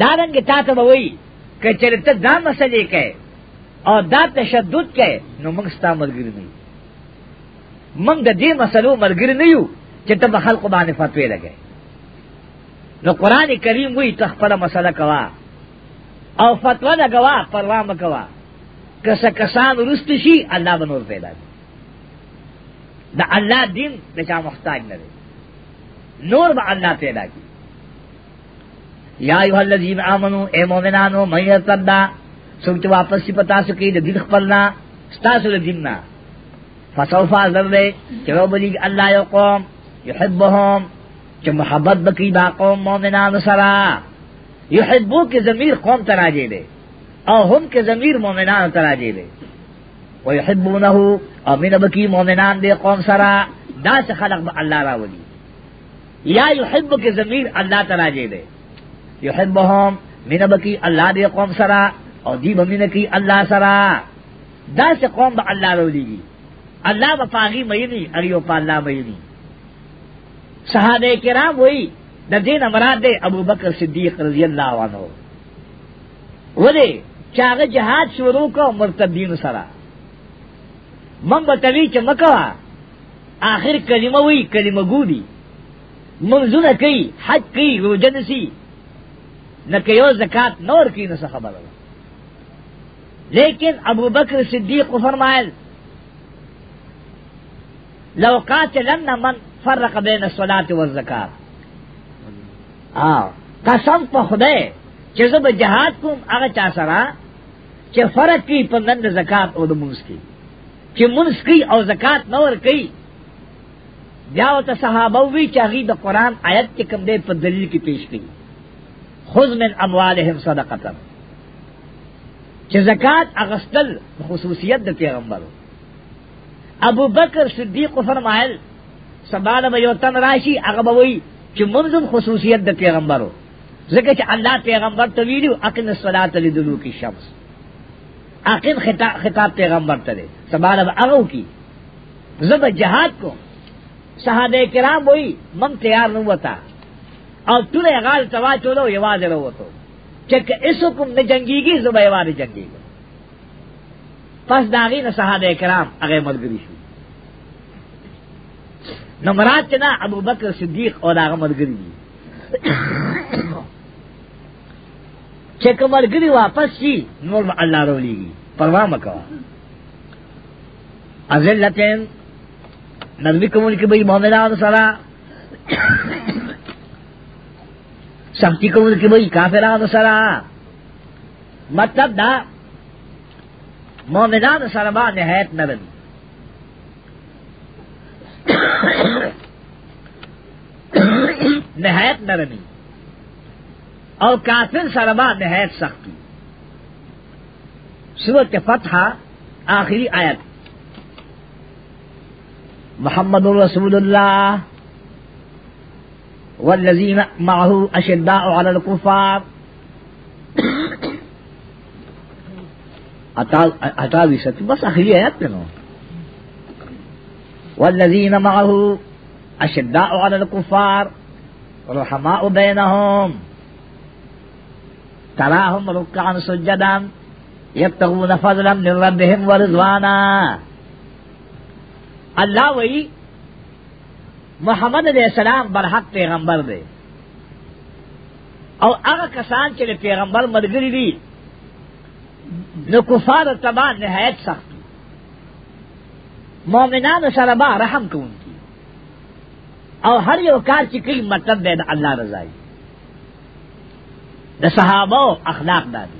دا رنګ تا ته وایي کچرته دا مسلې کوي او دا تشدد کوي نو موږ ستاسو ملګری نه منگ دی مسلو مرگر نیو چی تب خلق بانی فتوی لگے نو قرآن کریم وی تخپل مسئلہ کوا او فتوہ لگوا پروا مکوا کس کسان رست شی اللہ بنور پیدا دی دا اللہ دین نچا محتاج نہ دے نور با اللہ پیدا کی یا ایوہ اللذین آمنو اے مومنانو من یرتدہ سوچ واپس سی پتا سکی دا دین خپلنا ستاسو دا دیننا فسوفا ذرے چرو بلی اللہ یو قوم یحبہم چو محبت بکی با قوم مومنان سرا یحبو کے ضمیر قوم تراجے دے او ہم کے ضمیر مومنان تراجے دے ویحبونہ او من بکی مومنان دے قوم سرا دا سے خلق با اللہ راولی یا یحب کے ضمیر اللہ تراجے دے یحبہم من بکی اللہ دے قوم سرا او دی بمین کی اللہ سرا دا سے قوم با اللہ رولی گی اللہ بپاغی میری اریو پا اللہ میری صحاب کرام وہی نہ دین امراد دے ابو بکر صدیق رضی اللہ عنہ بولے چاغ جہاد شروع کو مرتدین سرا من بتوی چمکوا آخر کلمہ وی کلمہ گودی منزون کئی حج کئی روجن سی نہ کہو زکات نور کی نہ خبر لیکن ابو بکر صدیق فرمائل لو قاتلن من فرق بین الصلاة والزکاة آه قسم په خدای چې زه به جهاد کوم هغه چا سره چې فرق کی په نن زکات او د مونږ کی چې مونږ کی او زکات نور کی بیا وت صحابه وی چې هغه د قران آیت کې کوم دی په دلیل کې پیش کړي خذ من اموالهم صدقه چې زکات اغستل خصوصیت د پیغمبرو ابو بکر صدیق فرمایل سبال به یو تن راشي هغه به وي چې منظم خصوصیت د پیغمبرو ځکه چې الله پیغمبر ته ویلو اقن الصلاه لدلو کی شمس اقن خطاب, خطاب پیغمبر ته دی سبال به هغه کی زب جهاد کو صحابه کرام وای من تیار نه وتا او ټول غال توا چولو یواز وروته چې که اسو کوم نه جنگيږي زبې واره جنگيږي پس داغی نہ صحابہ کرام هغه مرګري شو نو مراد چې دا ابو بکر صدیق او هغه مرګري دي چې کومرګري واپس شي نور الله رولېږي پروا مکوا ازلتن نرمی کمون کی بھئی مومنان سرا سختی کمون کی بھئی کافران سرا مطلب دا مومنان سرما نہایت نرم نہایت نرمی اور کافر سرما نہایت سختی سورت فتح آخری آیت محمد الرسول اللہ والذین معه اشداء على الكفار اٹھاوی ستی بس اخری آیت پہ نو والذین معه اشداء علی الكفار رحماء بینہم تراہم رکعن سجدان یبتغون فضلا من ربهم ورضوانا اللہ وی محمد علیہ السلام برحق پیغمبر دے او هغه کسان چې پیغمبر مرګري دي نو کفار تبا نہایت سخت مومنان سربا رحم کو ان کی اور ہر یو کار کی کئی مطلب دے دا اللہ رضائی دا صحابہ اخلاق دادی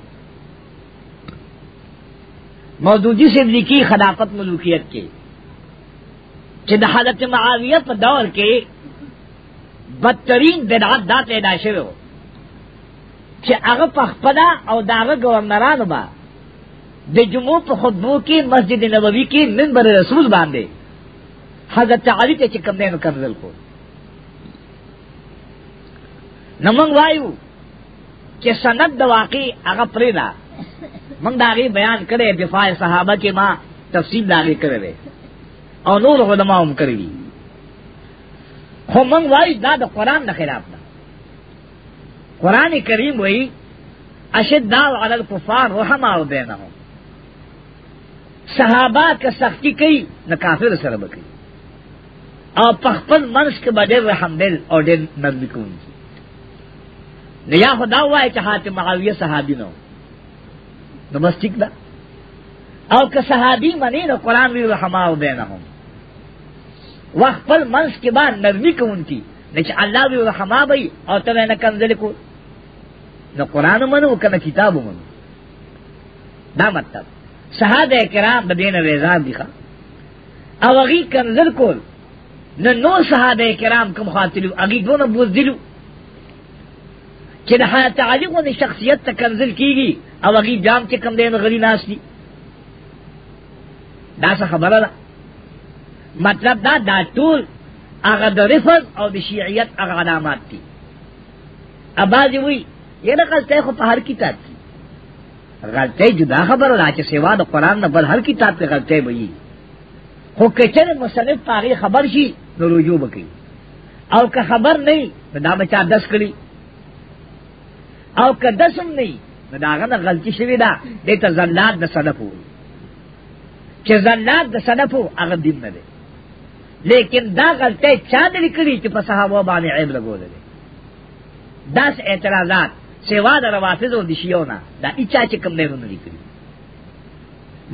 مودودی سے لکھی خلافت ملوکیت کے چد حالت معاویت دور کے بدترین بدعت دا پیدا شوی ہو چې هغه پخپدا او داغه گورنرانو با د جمعو په خطبو کې مسجد نبوي کې منبر رسول باندې حضرت علی ته چې کوم نه کړل کو نمنګ وایو چې سند د واقع هغه پرې دا موږ دا غي بیان کړي دفاع صحابه کې ما تفصیل دا غي کړی او نور علماء هم کړی خو موږ وایو دا د قران نه خلاف ده قران کریم وایي اشد دعو علی الکفار رحمه بینهم صحابہ کا سختی کئی نہ کافر سر بکئی اور پخپل منس کے بدر رحم دل اور دل نرمی کون کی نیا خدا ہوا ہے کہ ہاتھ معاویہ صحابی نہ ہو نہ بس ٹھیک نہ اور کہ صحابی منی نہ قرآن بھی رحما بے نہ ہوں وہ پل منس کے بعد نرمی کون کی نہ اللہ بھی رحما بھائی اور تمہیں نہ کنزل کو نہ قرآن منو کہ نہ کتاب منو نہ مطلب صحابه کرام د دین ویزاب دي او هغه کنزل کول نو نو صحابه کرام کوم خاطلو هغه دونه بوزدلو چې د حالت تعلق د شخصیت ته کنزل کیږي او هغه جام چې کم دین غلی ناس دي دا څه خبره ده مطلب دا دا ټول هغه د رفض او د شیعیت هغه علامات دي اباځي وي یره قلته خو په هر کتاب غلطی جدا خبر را چې سیوا د قران نه بل هر کتاب کې غلطی وي خو کچر مصنف پاره خبر شي نو رجوع وکي او که خبر نه دا بچا دس کړي او که دسم نه دا هغه غلطی شوی دا د ته زلات د صدفو چې زلات د صدفو هغه دین نه دی لیکن دا غلطی چا دې کړی چې په صحابه باندې عیب لګول دي داس اعتراضات سیوا د روافض او د شیونا دا اچا چې کوم دی ونه لیکي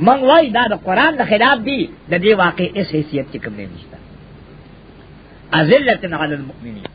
من وای دا د قران د خلاف دی د دې واقع اس حیثیت چې کوم دی نشته ازلت علی المؤمنین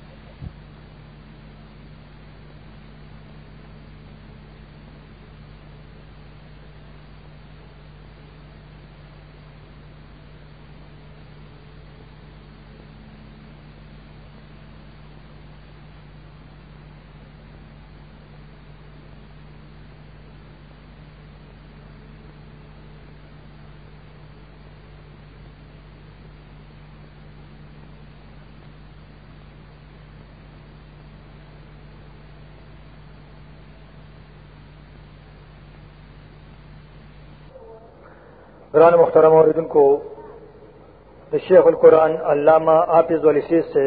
قرآن محترم عوردن کو دا شیخ القرآن علامہ آپیز والی سیز سے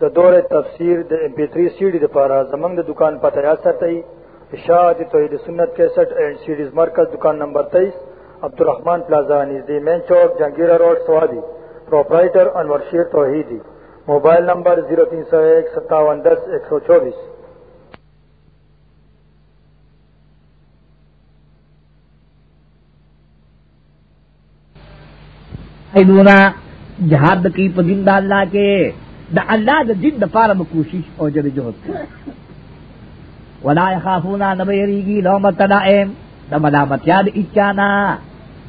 دا دور تفسیر دا امپیتری سیڈی دا پارا زمنگ دا دکان پتہ یا ساتئی اشاعت توحید سنت کیسٹ اینڈ سیڈیز مرکز دکان نمبر تیئیس عبدالرحمن پلازا نزدی مین چوک جہانگیرہ روڈ سوادی پروپرائٹر انور شیر توحیدی موبائل نمبر زیرو تین سو ایک ستاون دس ایک سو چوبیس یقلونا جہاد کی پا دین دا اللہ کے دا اللہ دا دین دا پارا بکوشش او جد جہد کی ولا یخافونا نبیریگی لومت تلائم دا ملامت یاد اچانا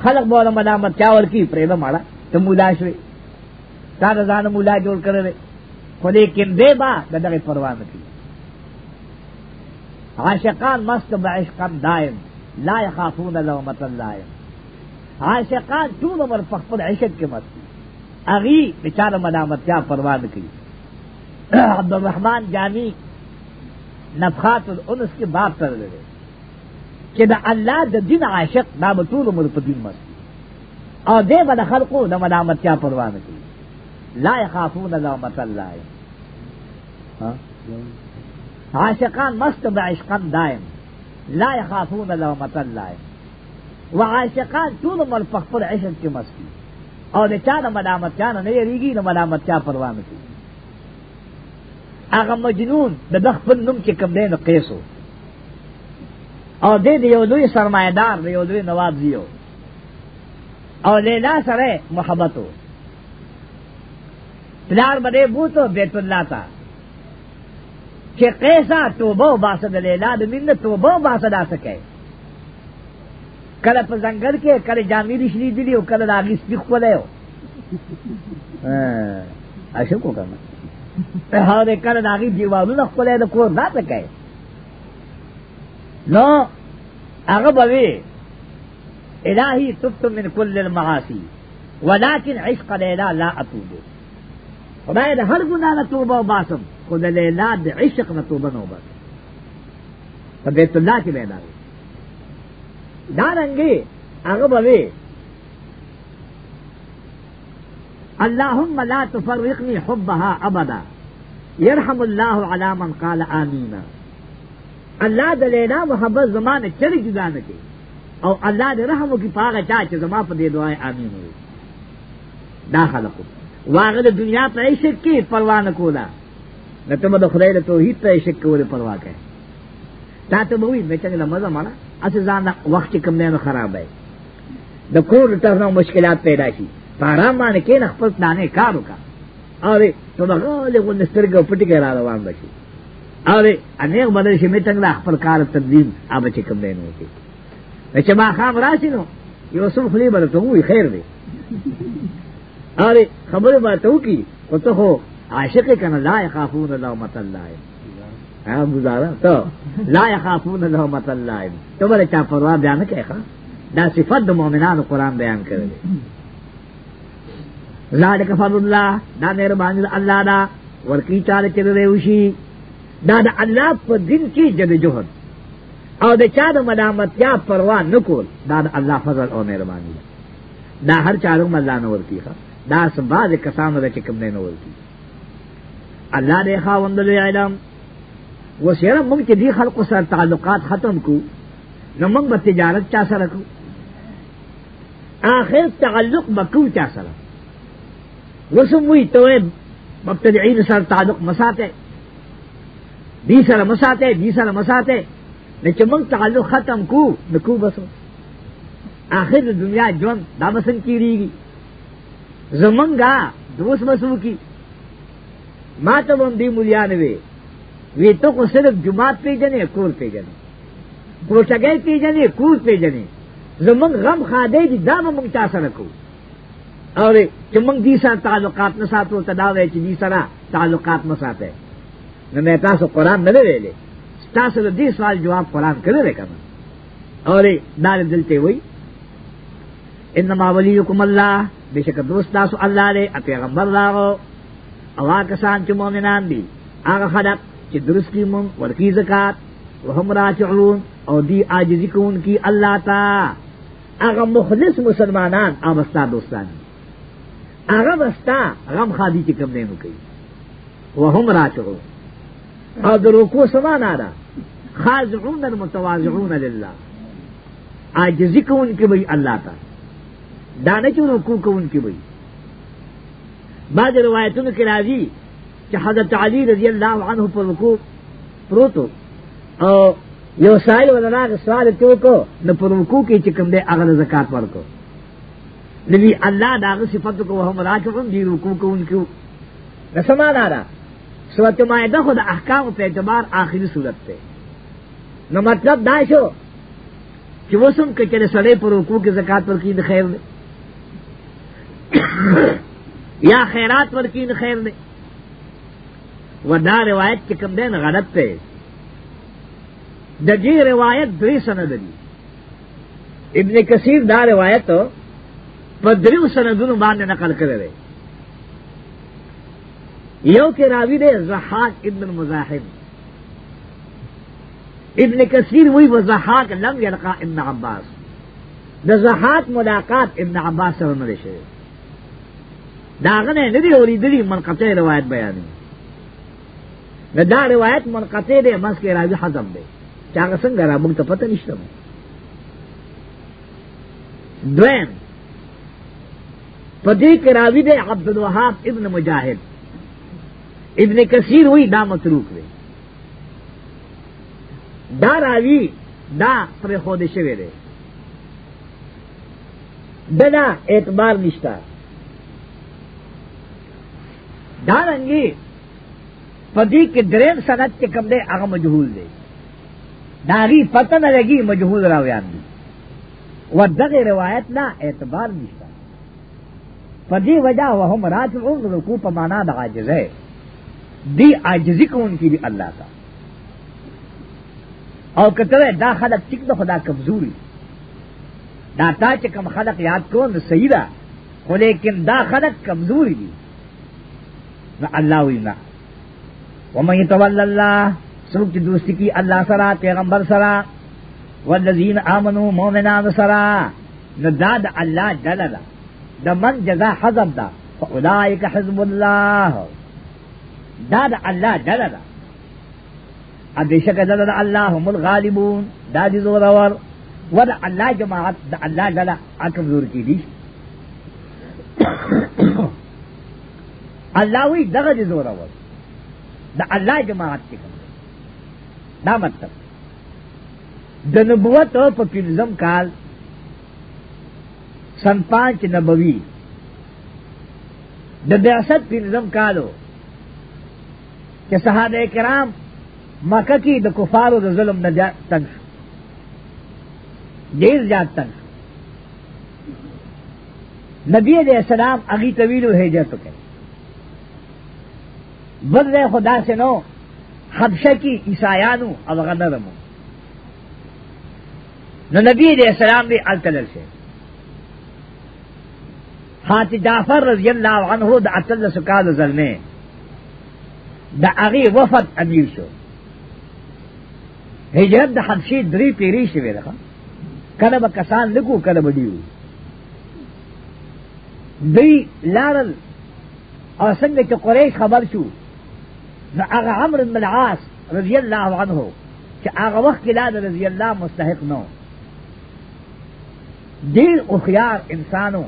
خلق بولا ملامت یاور کی پریبا مارا تم مولا شوی تا دا زان مولا جوڑ کر رہے خو لیکن دے با دا دا پروان کی عاشقان مست بعشقم دائم لا یخافونا لومت اللائم عاشقان ټول عمر په خپل عشق کې مست اغي بیچاره ملامتیا پروا نه کوي *clears throat* عبد الرحمن جامی نفحات الانس کې باب تر لري چې دا الله د دین عاشق دا ټول عمر په دین مست او دې به د خلقو د ملامتیا پروا نه کوي لا يخافون لومۃ اللائم ها عاشقان مست بعشقان دائم لا يخافون لومۃ اللائم و عاشقان ټول عمر په خپل عشق کې مستی او د چا نه ملامت چا نه یریږي نه ملامت چا پروا نه کوي هغه مجنون د خپل نوم چې کوم دی نو قیسو او دې دی یو لوی سرمایدار دی یو لوی نواب دیو او لیلا سره محبتو پلار بده بوتو بیت الله تا چې قیسا توبه باسه د لیلا د مینه توبه باسه دا سکه کله په زنګل کې کله جامې رښلې دي او کله راغی سپیخ ولې او اشو کو کنه په هغه کله راغی دیوالونه خپلې د کور نه تکای نو هغه به الهي تبت من كل المعاصي ولكن عشق ليلى لا اتوب خدای د هر ګناه نه توبه او باسم خدای ليلى د عشق نه توبه نو بس په بیت الله کې پیدا دارنگی هغه به اللهم لا تفرقني حبها ابدا يرحم الله على من قال امين الله د لینا محبت زمانه چری جدا نه کی او الله دې رحم وکي پاغه چا چې زما په دې دعای امين وي دا خلق واغه د دنیا په عیشت کې پروا نه کولا نته مده خدای له توحید په عیشت کې ور پروا کوي تا ته به وي مچنګ لمزه مالا اسے زانا وقت کم دینو خراب ہے دا کور تفنا مشکلات پیدا شي پارام باندې کې نه خپل دانه کار وکا اره ته هغه له نسترګو پټ کې را روان بشي اره انیک بدل شي می څنګه خپل کار تنظیم ا بچ کم دینو کې چې ما خام راشي نو یو څو خلی بل ته وی خیر دی اره خبره ما ته وکی او ته عاشق کنه لا يخافون الله مت الله ہاں گزارا تو لا یخافون لہمت اللہ تو بلے چا پروا بیان کہے خواہ دا صفت دا مومنان قرآن بیان کرے لا دکفر اللہ دا میرے بانی اللہ دا ورکی چال چل ریوشی دا دا اللہ پر دن کی جد جہد او دا چا دا ملامت یا پروا نکول دا دا اللہ فضل او میرے بانی دا ہر چاروں اللہ نور کی خواہ دا سباز کسانو دا چکم دے نور کی اللہ دے خواہ وندلو علم وہ سیرا منگ کے دی خلق سر تعلقات ختم کو نہ منگ ب تجارت چا سر کو آخر تعلق بکو چا سر وسم ہوئی تو مبتدعین سر تعلق مساتے دی سر مساتے دی سر مساتے نہ چمنگ تعلق ختم کو نہ کو بسو آخر دنیا جون دامسن کی ریگی زمنگا دوست مسو کی ماں تو ہم دی ملیانوے وی تو کو صرف جماعت پی جنے کور پی جنے کوٹگئی پی جنے کور پی جنے زمنگ غم خادے دی دا منگ چا سرکو اور چمنگ دی سر تعلقات نہ ساتو تداوے چی دی سرا تعلقات نہ ساتے نہ میں تاسو قرآن نہ لے لے تاسو دی سوال جواب قرآن کرے لے کنا اور دار دلتے ہوئی انما ولیکم اللہ بے شک دوست تاسو اللہ لے اپیغمبر لاغو اوا کسان چی مومنان دی آغا خلق کہ درست کی من ورکی زکات وهم راجعون او دی عاجزی کون کی اللہ تا اغا مخلص مسلمانان آبستا دوستان اغا بستا غم خادی چی کم نینو کئی وهم راجعون او دروکو سمان آرہ خاضعون المتواضعون للہ عاجزی کون کی بھئی اللہ تا دانے چون رکو کون کی بھئی بعض روایتوں کے راضی چې حضرت علی رضی الله عنه په رکوع پروتو او یو سائل ولنا سوال ته وکړو نو په رکوع کې چې کوم دی هغه زکات ورکړو نبی الله داغه صفات کو هم راکړم دی رکوع کوونکو رسما دارا سورت مائده خود احکام په اعتبار آخری صورت ته نو مطلب دا شو چې وسم کې چې سړی پر رکوع کې زکات ورکړي د خیر دی *coughs* یا خیرات ورکړي د خیر دی و دا روایت چې کوم دین غلط دی د دې روایت درې سند دي ابن کثیر دا روایت په دریو سندونو باندې نقل کړی یو کې راوی دی زحاق ابن مزاحم ابن کثیر وی و زحاق لم یلقا ابن عباس د زحاق ملاقات ابن عباس سره نه شوی داغه نه دی اوریدلی منقطع روایت بیانوي نه دا روایت منقطع ده بس کې راځي حزم ده چا څنګه را موږ ته پته نشته دویم پدې کې راوی ده عبد الوهاب ابن مجاهد ابن کثیر وی دا متروک ده دا راوی دا پر خود شوی ده بنا اعتبار نشتا دارنګي پدی کے درین سند کے کم دے اغا مجہول دے داغی پتہ نہ لگی مجہول راو یاد دی و دغ روایت نا اعتبار نشتا پدی وجہ وهم راجعون رکو پمانا دا عاجز ہے دی عاجزی کو ان کی بھی اللہ کا او کتوے دا خلق چک دا خدا کمزوری دا تا چکم خلق یاد کون دا صحیح دا لیکن دا خلق کمزوری دی نا اللہ وی نا ومن يتول الله سوق دوستي دوستی کی اللہ سرا پیغمبر سرا والذین آمنوا مومنان سرا نداد دا اللہ جل دا من جزا حزب دا فاولائک حزب اللہ داد دا اللہ جل دا اب شک دا اللہ هم الغالبون داد زور زورور ود دا *coughs* اللہ جماعت دا اللہ جل اکم زور کی دی اللہ وی دغد زورور دا اللہ جماعت کے کم دا مطلب دا نبوت پا پنزم کال سن پانچ نبوی دا بیاست پنزم کالو کہ صحابہ کرام مکہ کی دا کفارو دا ظلم نہ تنگ شو دیر جات تنگ شو نبی علیہ السلام اگی طویل و حجرت کرے بل رہے خدا سے نو حبشہ کی عیسایانو اب غنرمو نو نبی علیہ السلام بھی التلل سے حاتی جعفر رضی اللہ عنہ دا اتل سکال ظلمے دا اغی وفد امیر شو ہجرت دا حبشی دری پیری شوی رکھا کلب کسان لکو کلب دیو دی لارل اور سنگ چا قریش خبر شو نو هغه عمرو بن العاص رضی الله عنه چې هغه وخت کې لا رضی الله مستحق نو ډیر اوخيار انسانو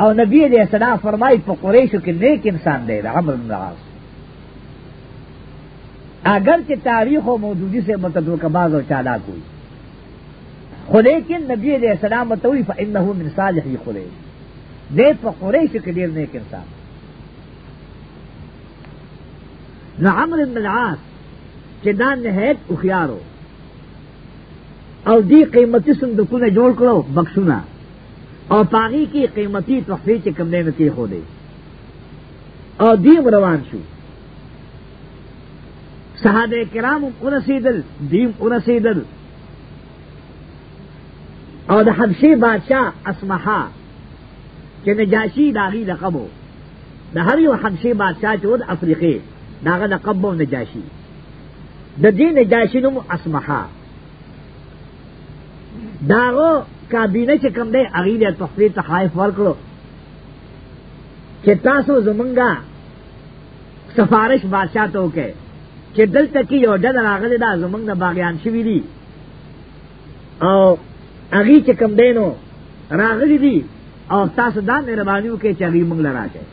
او نبی دې صدا فرمای په قریشو کې نیک انسان دی عمرو بن العاص اگر چې تاریخ او موجودی سے متدرک باز او چالاک ہوئی خو لیکن نبی علیہ السلام متوی فانه من صالحی خلیل دې په قریشو کې ډیر نیک انسان نو عمر بن العاص چې دا نهایت اخیارو او دی قیمتي صندوقونه جوړ کړو بخښونه او پاغي کې قیمتي تحفې چې کم نه کې خو دی او دی روان شو صحابه کرام اونسیدل دیم اونسیدل او د حبشي بادشاہ اسمحا چې نجاشي داغي لقبو د هر یو حبشي بادشاہ چې د افریقې داغه لقب و نجاشی د دې نجاشی نوم اسمحه داغه کابینه چې کوم دی هغه د تفسیر تحائف ورکړو چې تاسو زمونږه سفارش بادشاہ ته وکړي چې دلته کې یو ډېر راغلی دا زمونږ د باغیان شوی دی او هغه چې کوم دی نو راغلی دی او تاسو دا مهرباني وکړئ چې هغه مونږ لراشه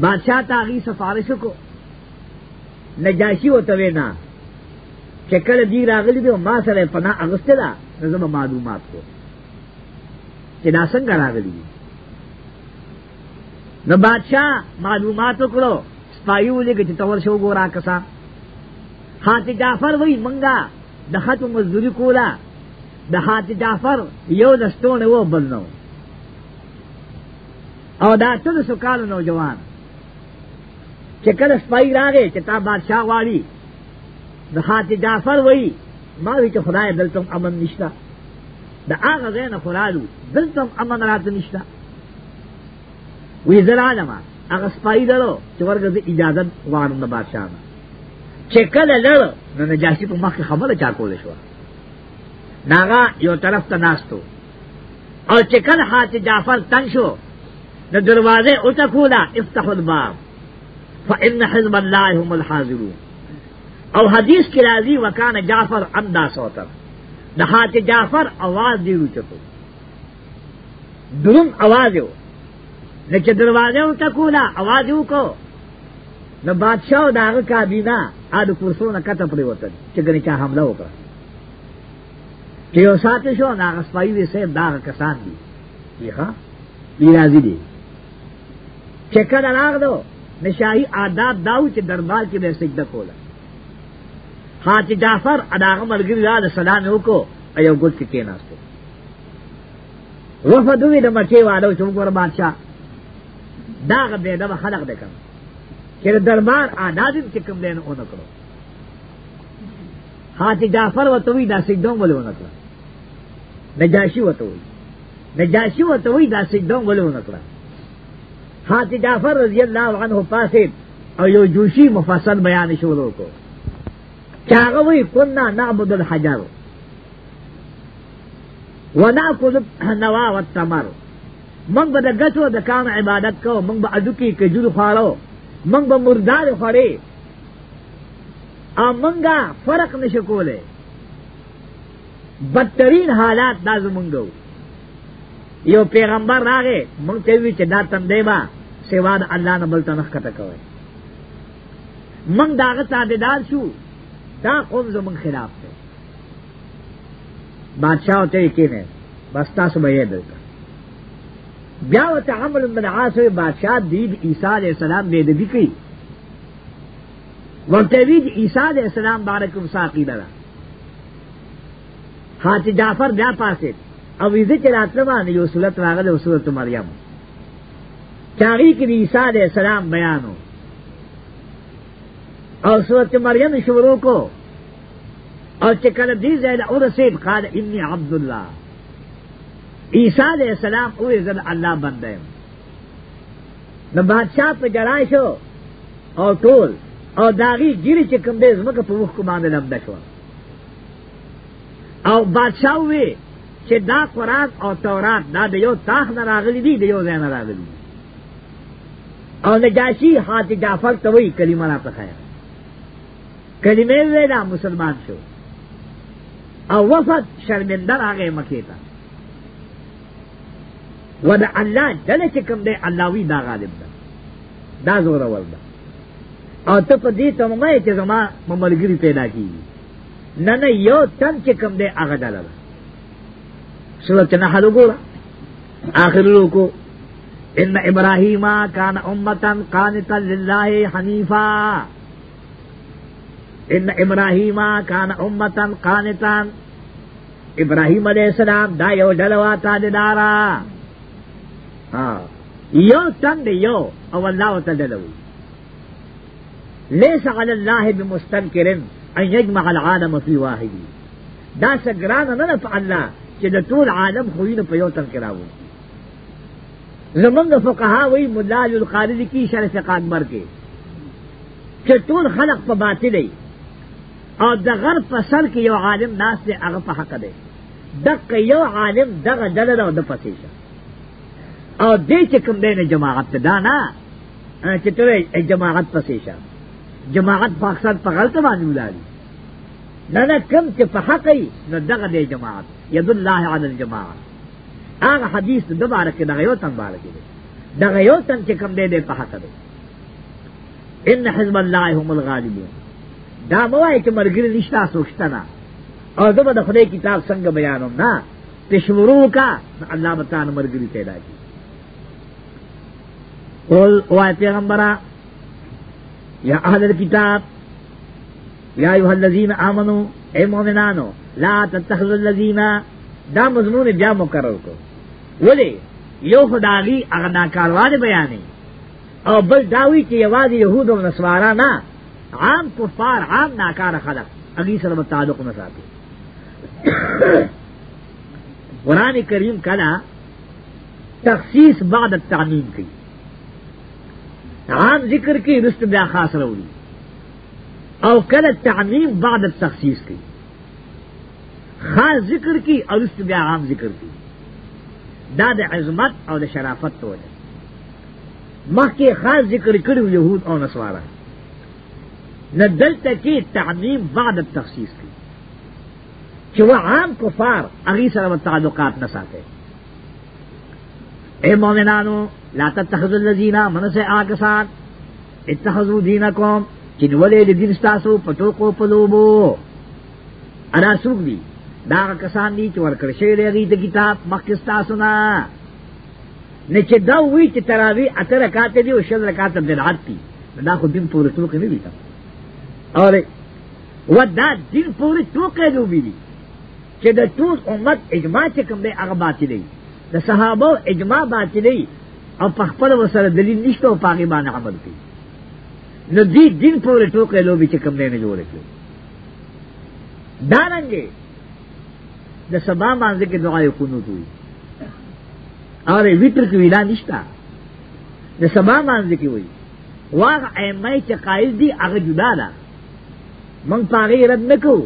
بادشاہ تاغی سفارش کو نجاشی و توینا چکل دی راغلی دی ما سره پناه اغسته دا نظم معلومات کو چې دا څنګه راغلی دی نو بادشاہ معلومات وکړو سپایو لګ چې تور شو ګورا کسا حاجی جعفر وی منګه د خاتو مزدوری کولا د حاجی جعفر یو دستونه و بل نو او دا ټول سکال نوجوان چې کله سپای راغې چې تا بادشاہ والی د حاجی جعفر وای ما وی چې خدای دلته امن نشتا د هغه زین خلالو دلته امن راته نشتا وی زرالما هغه سپای درو چې ورګه اجازه وانم د بادشاہ نه چې کله لړ نو نجاشي په مخ خبره چا کول شو ناغا یو طرف ته ناستو او چې کله حاجی جعفر تنگ شو د دروازه اوته کولا افتح الباب فإن حزب اللہ هم الحاضرون او حدیث کی راضی وکان جعفر عمدہ سوتر دہات جعفر آواز دیو چکو درم آواز ہو نچے دروازے ہو تکولا آواز ہو کو نہ بادشاہ داغ کا بینا آدھ کرسو نہ کتا پڑی ہوتا چکنے چاہ حملہ ہو کر کہ وہ ساتھ شو ناغ اسپائی وی سے داغ کسان دی یہ خواہ یہ راضی دی چکر راغ دو نشائی آداب داو چې دربار کې به سجده کوله حاج جعفر اداغه مرګری را سلام وکړو ایو ګل کې کېناسته وفد وی د مکه والو چې موږ بادشاہ داغه به د خلق دکم چې دربار آداب چې کوم لین اون کړو حاج جعفر وته وی دا سجده ولونه کړو نجاشی وته وی نجاشی وته وی دا سجده ولونه کړو حاتی جعفر رضی اللہ عنہ پاسید او یو جوشی مفصل بیان شروع کو چاغوی کننا نعبد الحجر و ناکل نوا و التمر منگ با دا گچو دا کام عبادت کو منگ با ادکی کجور خوارو منگ با مردار خوارے او منگا فرق نشکولے بدترین حالات دا زمونگو یو پیغمبر راغې مونږ ته وی چې دا تم دی با سوا د الله نه بل تنخ کته کوي من داغه تابعدار شو دا قوم زمون خلاف دی بادشاہ ته کې نه بس تاسو به یې دلته بیا وته عمل من عاصو بادشاہ دی عیسی علیہ السلام دې دې کی ورته وی عیسی علیہ السلام بارکم ساقی دا حاجی جعفر بیا پاسه او ویزه چې راتلو باندې یو سورت راغله او سورت مریم چاغی کی دی عیسیٰ علیہ السلام بیانو اور صورت مریم شروع کو اور چکل دی زید اور سید قال انی عبداللہ عیسیٰ علیہ السلام اوی زد اللہ بندیم نو بادشاہ پہ جرائشو اور طول اور داغی گیری چکم دے زمک پروخ کمان لمدشو اور بادشاہ ہوئے چې دا قرآن او تورات دا دیو تاخ نراغلی دی دیو زین نراغلی دی او نجاشی حات جعفر ته وی کلمه را پخایا کلمه ویلا مسلمان شو او وفد شرمندر هغه مکی ته ودا الله دل چې کوم دی الله وی دا غالب ده دا زور ور ده او ته په دې ته مې چې زما مملګری پیدا کیږي نه نه یو تن چې کوم دی هغه دلاله سورته نه حلو ګوره اخر لوکو ان ابراہیم کان امتن قانتا للہ حنیفا ان ابراہیم کان امتن قانتا ابراہیم علیہ السلام دا یو ڈلوا تا ددارا یو آه. تند یو او اللہ و دلو لیس علی اللہ بمستنکرن ان یجمع العالم فی واحدی دا سگرانا ننف اللہ چی دا طول عالم خوین پیو تنکراو زمنگ فقہا وی ملا القارد کی شرح سے کاکبر کے چٹول خلق پہ باتی رہی اور دغر پسر کی یو عالم ناس سے اغ پہ حق دے دق یو عالم دغ دلد اور دپسیشا اور دے چکم دے نے جماعت پہ دانا چٹوے جماعت پسیشا جماعت پاکستان پہ غلط مانی لاری نہ نہ کم چپ حق نہ دغ دے جماعت ید اللہ عالم جماعت هغه حدیث د مبارک دغه یو تن مبارک دی دغه یو تن چې کوم دی دې په حق دی ان حزب الله هم الغالبون دا موای چې مرګ نشتا سوچتنا او دغه د خدای کتاب څنګه بیانوم نه تشورو کا الله بتان مرګ پیدا کی قول وای پیغمبره یا اهل الكتاب یا ایها الذین آمنو اے مومنانو لا تتخذوا الذین دا مضمون بیا مقرر کو ولی یو خداغي هغه ناکاروان بیانې او بل داوی چې یوازې يهود او نصارا نه عام کفار عام ناکار خلق اگی سره تعلق نه ساتي *coughs* قران کریم کلا تخصیص بعد التعمیم کی عام ذکر کی رست بیا خاص روڑی او کلا تعمیم بعد التخصیص کی خاص ذکر کی اور رست بیا عام ذکر کی دا د عظمت او د شرافت تو ده مخکې خاص ذکر کړو يهود او نصارا نه دلته کې تعظیم بعد التخصیص کی چې و عام کفار هغه سره تعلقات نه ساتي اے مومنانو لا تتخذوا الذين من سے آکسان اتخذوا دینکم چې ولې د دین تاسو پټو کو پلوبو انا سوق دي دا کسان دی چې ورکړ شوی دی غي د کتاب مخکستا سنا نه چې دا وی چې تراوی اته رکعات دی او شل رکعات بدعت دي دا خو دین پورې ټوکې نه دي اور و دا دین پورې ټوکې دی وی چې د ټول امت اجماع چې کوم دی هغه باطل دی د صحابه اجماع باطل دی او په خپل وسره دلیل نشته او پاګی باندې عمل کوي نو دې دین پورې ټوکې لوبي چې کوم دی نه جوړ کړی دارنګه د سبا باندې کې دعای قنوت وي اور ویتر کې ویلا نشتا د سبا باندې کې وي واغ ایمای چې قائل دي هغه جدا ده مونږ پاره رد نکو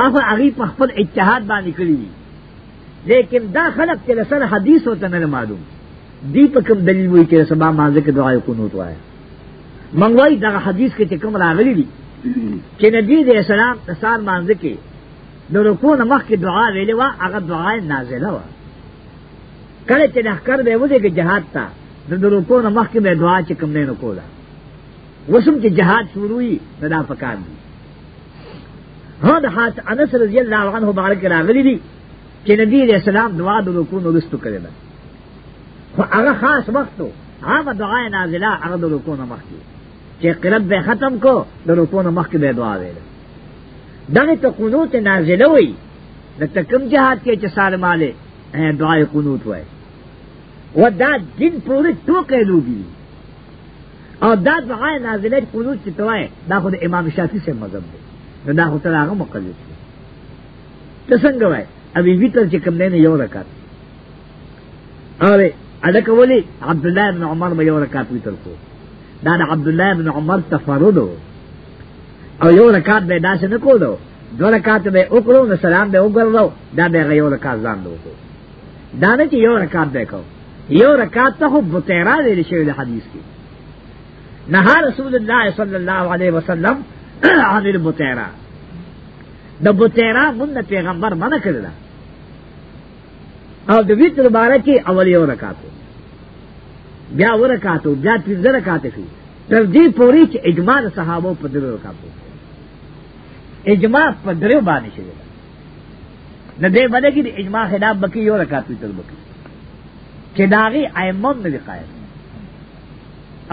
هغه هغه په خپل اجتهاد باندې کړی وي لیکن دا خلق چې لسن حدیث وته نه معلوم دی په کوم دلیل وایي چې سبا مازه کې دعای قنوت وایي منګ وایي دا حدیث کې کوم راغلی دي چې نبی دې اسلام تصار مازه کې نو رکو نه مخکې دعا ویلې وا هغه دعا نازله وا کله چې نه کړ به وځي کې جهاد ته د رکو نه مخکې به دعا چې کوم نه نکو دا وسم چې جهاد شروع وي دا فکر دی ها د حات انس رضی الله عنه مبارک راغلی دی چې نبی علیہ السلام دعا د رکو نو رستو کړل خو هغه خاص وختو هغه دعا نازله هغه د رکو نه مخکې چې قرب به ختم کو د رکو نه مخکې به دعا ویله دغه ته قنوت نازله وي د تکم جهاد کې چې سالماله دعای قنوت وای و دا دین پورې ټوکې لوبي او دا دعای نازله قنوت چې توای دا خو د امام شافعي سره مذهب دی دا خو تر هغه مقلد دی ته څنګه وای ابي ویتل چې کوم نه یو رکعت اوه اډک ولي عبد الله بن عمر به یو رکعت ویتل کو دا د عبد الله بن عمر تفرد او یو رکعت به داسې نه کولو دو رکعت به وکړو نو سلام به وګرځو دا به یو رکعت ځان دوکو دا نه چې یو رکعت به کو یو رکعت ته خو بوتیرا لري شوی د حدیث کې نه رسول الله صلی الله علیه وسلم عن البوتیرا د بوتیرا مونږ پیغمبر منع کړل او د ویتر باره کې اول یو رکعت بیا ورکاتو بیا تیر رکعت شي تر دې پوري چې اجماع صحابه په درو رکعت اجماع پر دریو باندې شوی دا نہ دے بنے کی اجماع خلاف بکی یو رکعت ویتر بکی چې داغي ائمم نه وقایت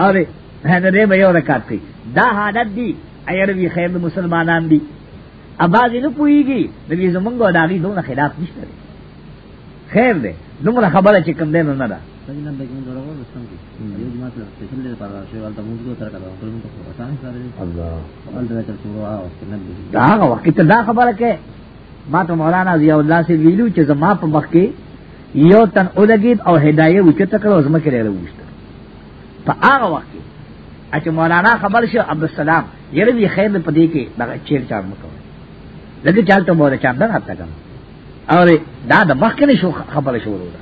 اور نه دے به یو رکعت کی دا حالت دی ایر وی خیر مسلمانان دی اباز نه پویږي نبی زمونږ داغي دونه خلاف نشته خیر دے دومره خبره چې کم دین نه ده څنګه به موږ راغلو سم دي یو جماعت له سپیشل لپاره پاره شوی ولته موږ دوه تر کړه خپل موږ په وطن سره الله الله چې سورو او څنګه دا هغه وخت دا خبره کې ما ته مولانا ضیاء الله سي ویلو چې زما په مخ کې یو تن اولګید او هدايه وچته کړو زما کې راوښته په هغه وخت کې چې مولانا خبر شو عبد السلام یره وی خیر په دې کې دا چیر چار مکو لکه چالتو مور چار دا راځه او دا د مخ کې شو خبره شو وروده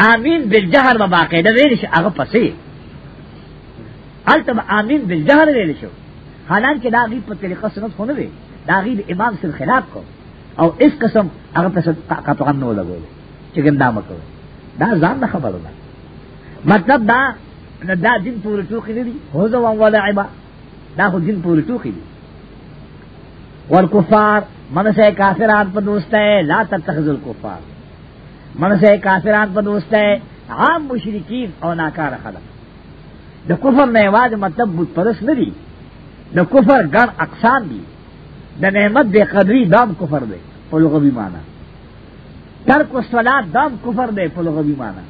آمین بالجهر به باقاعده ویل شي هغه پسې البته آمین بالجهر ویل شو حالانکه دا غیب په طریقه سنت خو نه وی دا غیب امام سره خلاف کو او اس قسم هغه پسې قطعا نه لګول چې ګندا مکو دا ځان خبره ده مطلب دا دا جن پور ټوخي دي هو ځوان ولا عبا دا خو جن پور ټوخي دي ور کفار من سے کافرات پر دوست ہے لا تتخذ الکفار من سے کافران پر دوست ہے عام مشرکین او ناکار خلق دا کفر نواز مطلب بود پرس ندی دا کفر گر اقسام دی دا نعمت بے قدری دام کفر دے پلغبی مانا ترک و صلات دام کفر دے پلغبی مانا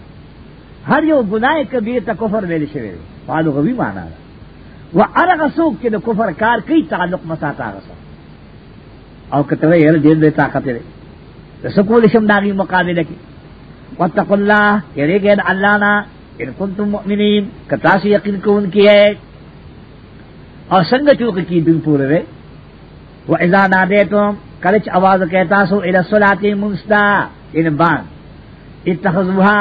ہر یو گناہ کبیر تا کفر دے لشوے دے پلغبی مانا دا و ارغ سوک کے دا کفر کار کئی تعلق مساتا غصا او کتوے یر دین دے طاقت دے سکول شم داغی مقابلہ کی واتق اللہ یری گید اللہ نا ان کنتم مؤمنین کتا سے یقین کو ان کی ہے اور سنگ چوک کی دن پورے رے و اذا نادیتم کلچ آواز کہتا سو الى الصلاۃ منستا ان بان اتخذوها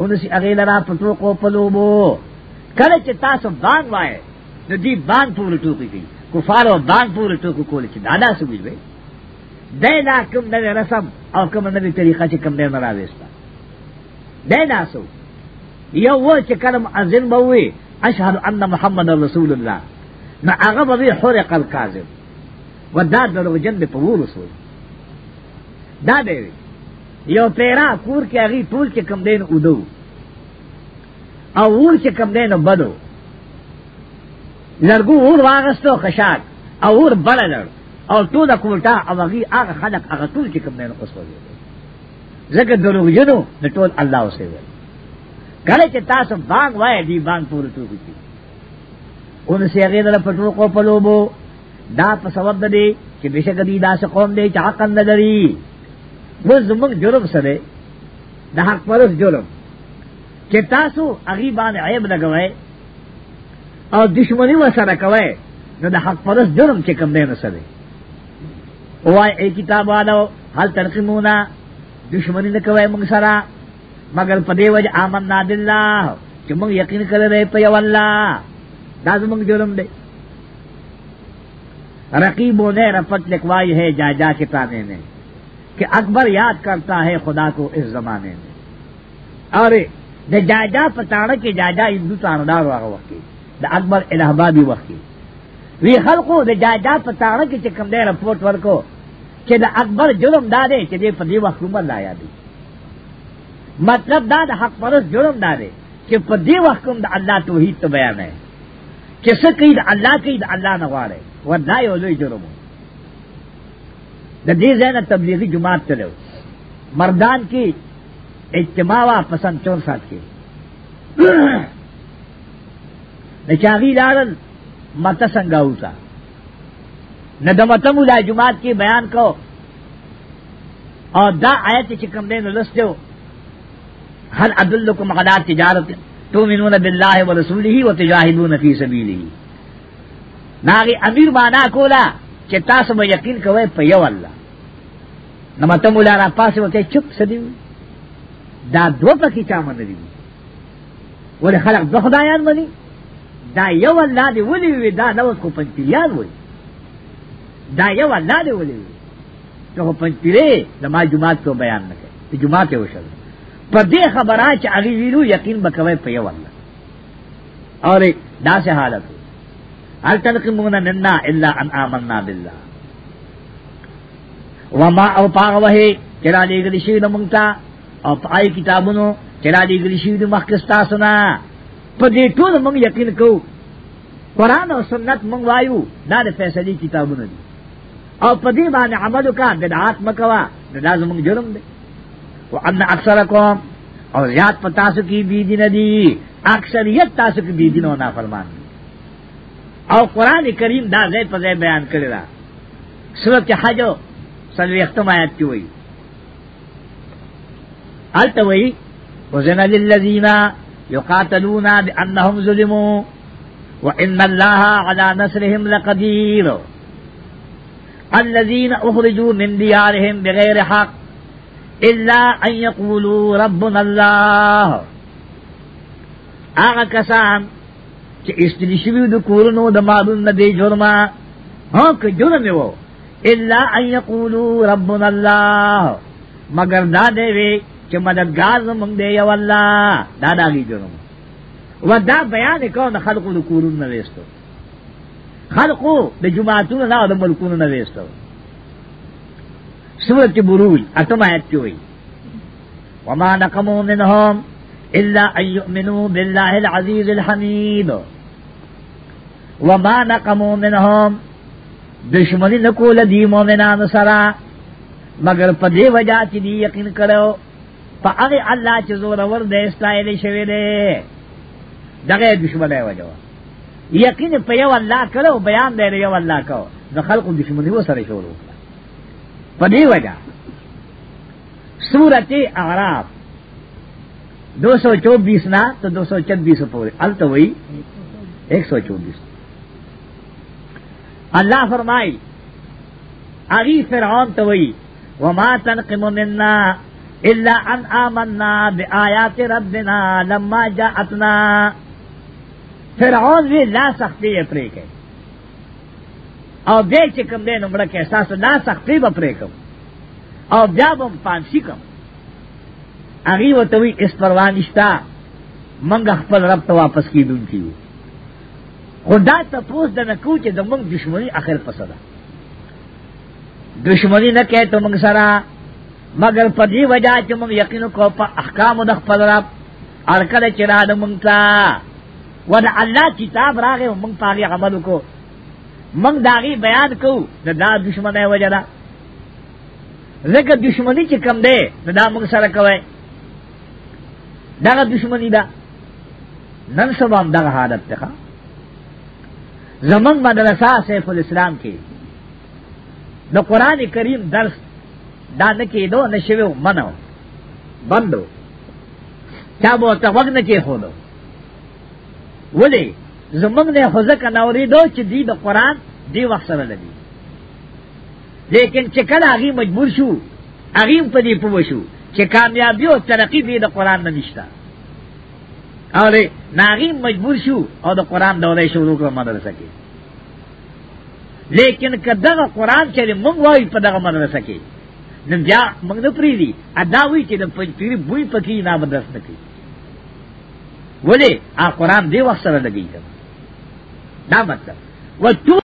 ان سے اگے لرا پتو کو پلوبو کلچ تاسو بان وائے ندی بان پورے ٹوکی کی کفارو بان پورے ٹوکو کول کی دادا سمجھ بھائی دے دا کم نوے رسم اور کم نوے طریقہ چی کم دے مراویستا دے ناسو یو و چې کلم اذن بوي اشهد ان محمد رسول الله نا هغه به حرق الكاذب ودا درو جن په وو رسول دا دی یو پیرا کور کې هغه ټول چې کم دین ودو او ور چې کم دین بدو لرګو ور واغستو خشاک او ور بلل او ټول کوټه او هغه هغه خلق هغه ټول چې کم دین اوس وځي زکه دروغ جنو د ټول الله اوسه وي کله چې تاسو باغ وای دی باغ پورې ټوکی اون سی هغه د پټو کو په لوبو دا په سبب دی چې بشک دی داس قوم دی چې عقل نه لري نو زموږ جرم سره د حق پرس جرم چې تاسو هغه باندې عیب لګوي او دشمنی وسره کوي نو د حق پرس جرم چې کوم دی نه سره وای ای کتاب والو هل ترقمونا دشمنی نہ کوي موږ سره مگر په دی وجه آمنا بالله چې موږ یقین کړل په یو الله دا زموږ جرم دی رقیبوں نے رفت لکھوائی ہے جا جا کتابیں میں کہ اکبر یاد کرتا ہے خدا کو اس زمانے میں اور دا جاجا پتاڑا کے جاجا ہندو تاندار واغ وقتی دا اکبر الہبابی وقتی وی خلقو دا جاجا پتاڑا کے چکم دے رپورٹ ورکو کہ دا اکبر جرم دا دے کہ دے پدی وقت عمر لایا دی مطلب دا دا حق پرس جرم دا دے کہ پدی وقت دا اللہ توحید تو بیان ہے کہ سکی دا اللہ کی دا اللہ نوارے ورنہ یو لوی جرم دا دی زینہ تبلیغی جماعت چلے مردان کی اجتماع پسند چور ساتھ کی نچاغی *coughs* لارن متسنگاو ساتھ ندمتم دا جماعت کی بیان کو اور دا آیت چکم دے نلس دیو حل عدلکم غلا تجارت تومنون باللہ و رسولہی و تجاہدون فی سبیلہی ناغی امیر مانا کولا چی تاس با یقین کوئے پا یو اللہ نمتم اللہ را پاس وقت چپ سدیو دا دو پا کی چامن دیو ولی خلق دو خدایان منی دا یو اللہ دی ولی وی دا نوز کو پنچیلیان ہوئی دا یو الله دی ولې نو په پیری د ما جمعه ته بیان نکړي ته جمعه ته وشل په دې خبره چې هغه ویلو یقین بکوي په یو الله اور دا سه حالت هل تلقمون منا الا ان آمنا بالله وما او پاغه وه چرا دې ګل شي د مونږه او پای کتابونو چرا دې ګل شي د مخکستا سنا په دې ټول مونږ یقین کوو قران او سنت مونږ وایو دا د فیصله کتابونه دي او پدی باندې عمل کا بدعات مکوا دا زموږ جرم دی او ان اکثرکم او یاد پتا سو کی بی دین دی اکثریت تاسو کی بی دین نه فرمان او قران کریم دا زې په ځای بیان کړی دا سورۃ حج سلوی ختم آیات کی وی الته وی وزن للذین یقاتلون بانهم ظلموا وان الله على نصرهم لقدیر الذين اخرجوا من ديارهم بغير حق الا ان يقولوا ربنا الله هغه کسان چې استلی شوی د کورونو د مالون نه دی جرما هک جرم وو الا ان يقولوا ربنا الله مگر دا دی وی چې مددگار زمونږ دی یو الله دا داږي جرم ودا بیان کوو د خلقو د کورونو نه وستو خلقو د جمعاتون نا او ملکون نا نه وېستو سورت بروج اتم آیت کې وایي وما نقمو منهم الا ان یؤمنو باللہ العزیز الحمید وما نقمو منهم دشمنی نکو لدی مومنان سرا مگر پا دی وجہ چی دی یقین کرو پا اغی اللہ چی زورور دے استائل شوی دے دغی دشمنی وجہ یقین په یو الله کړو بیان دی یو الله کو د خلقو دشمنی و سره شروع وکړه په دې وجہ سورته اعراف 224 نا ته 226 پورې الته وای 124 الله فرمای اغي فرعون ته وای وما تنقم منا الا ان آمنا بآيات ربنا لما جاءتنا فرعون وی لا سختی پرې کوي او دې چې کوم دې نو مړه کې احساس لا سختی به پرې کوم او بیا به پانسی کوم هغه وته وی اس پروانشتا منګ خپل رب ته واپس کیدون کیو خدا ته پوس د نکو چې د موږ دشمنی اخر پسدا دشمنی نه کوي ته موږ سره مگر په دې وجہ چې موږ یقین کو په احکام د خپل رب ارکل چې را د موږ و دا اللہ کتاب راگے منگ پاگے عمل کو منگ داغی بیان کو دا دا دشمن ہے وجہ دا ذکر دشمنی چی کم دے دا دا منگ سر کوئے دا دشمنی دا نن سب ہم دا حالت تخا زمن مدرسہ سیف الاسلام کی دا قرآن کریم درس دا نکی دو نشویو منو بندو چا بہتا وقت نکی خودو ولی زمنګ نه هوځک ناوري دو چې دی د قران دی وخت سره لدی لیکن چې کله هغه مجبور شو هغه په دې پوه شو چې کامیابی او ترقی دی د قران نه نشته اوله ناغي مجبور شو او د قران دوله شروع کړ مدرسه کې لیکن کداغه قران چې موږ وایو په دغه مدرسه کې نن بیا موږ نه پریدي ادا وی چې د پیر بوې پکې نه مدرسه کې ولی آ قرآن دے وقت سر لگی ہے نا مطلب وہ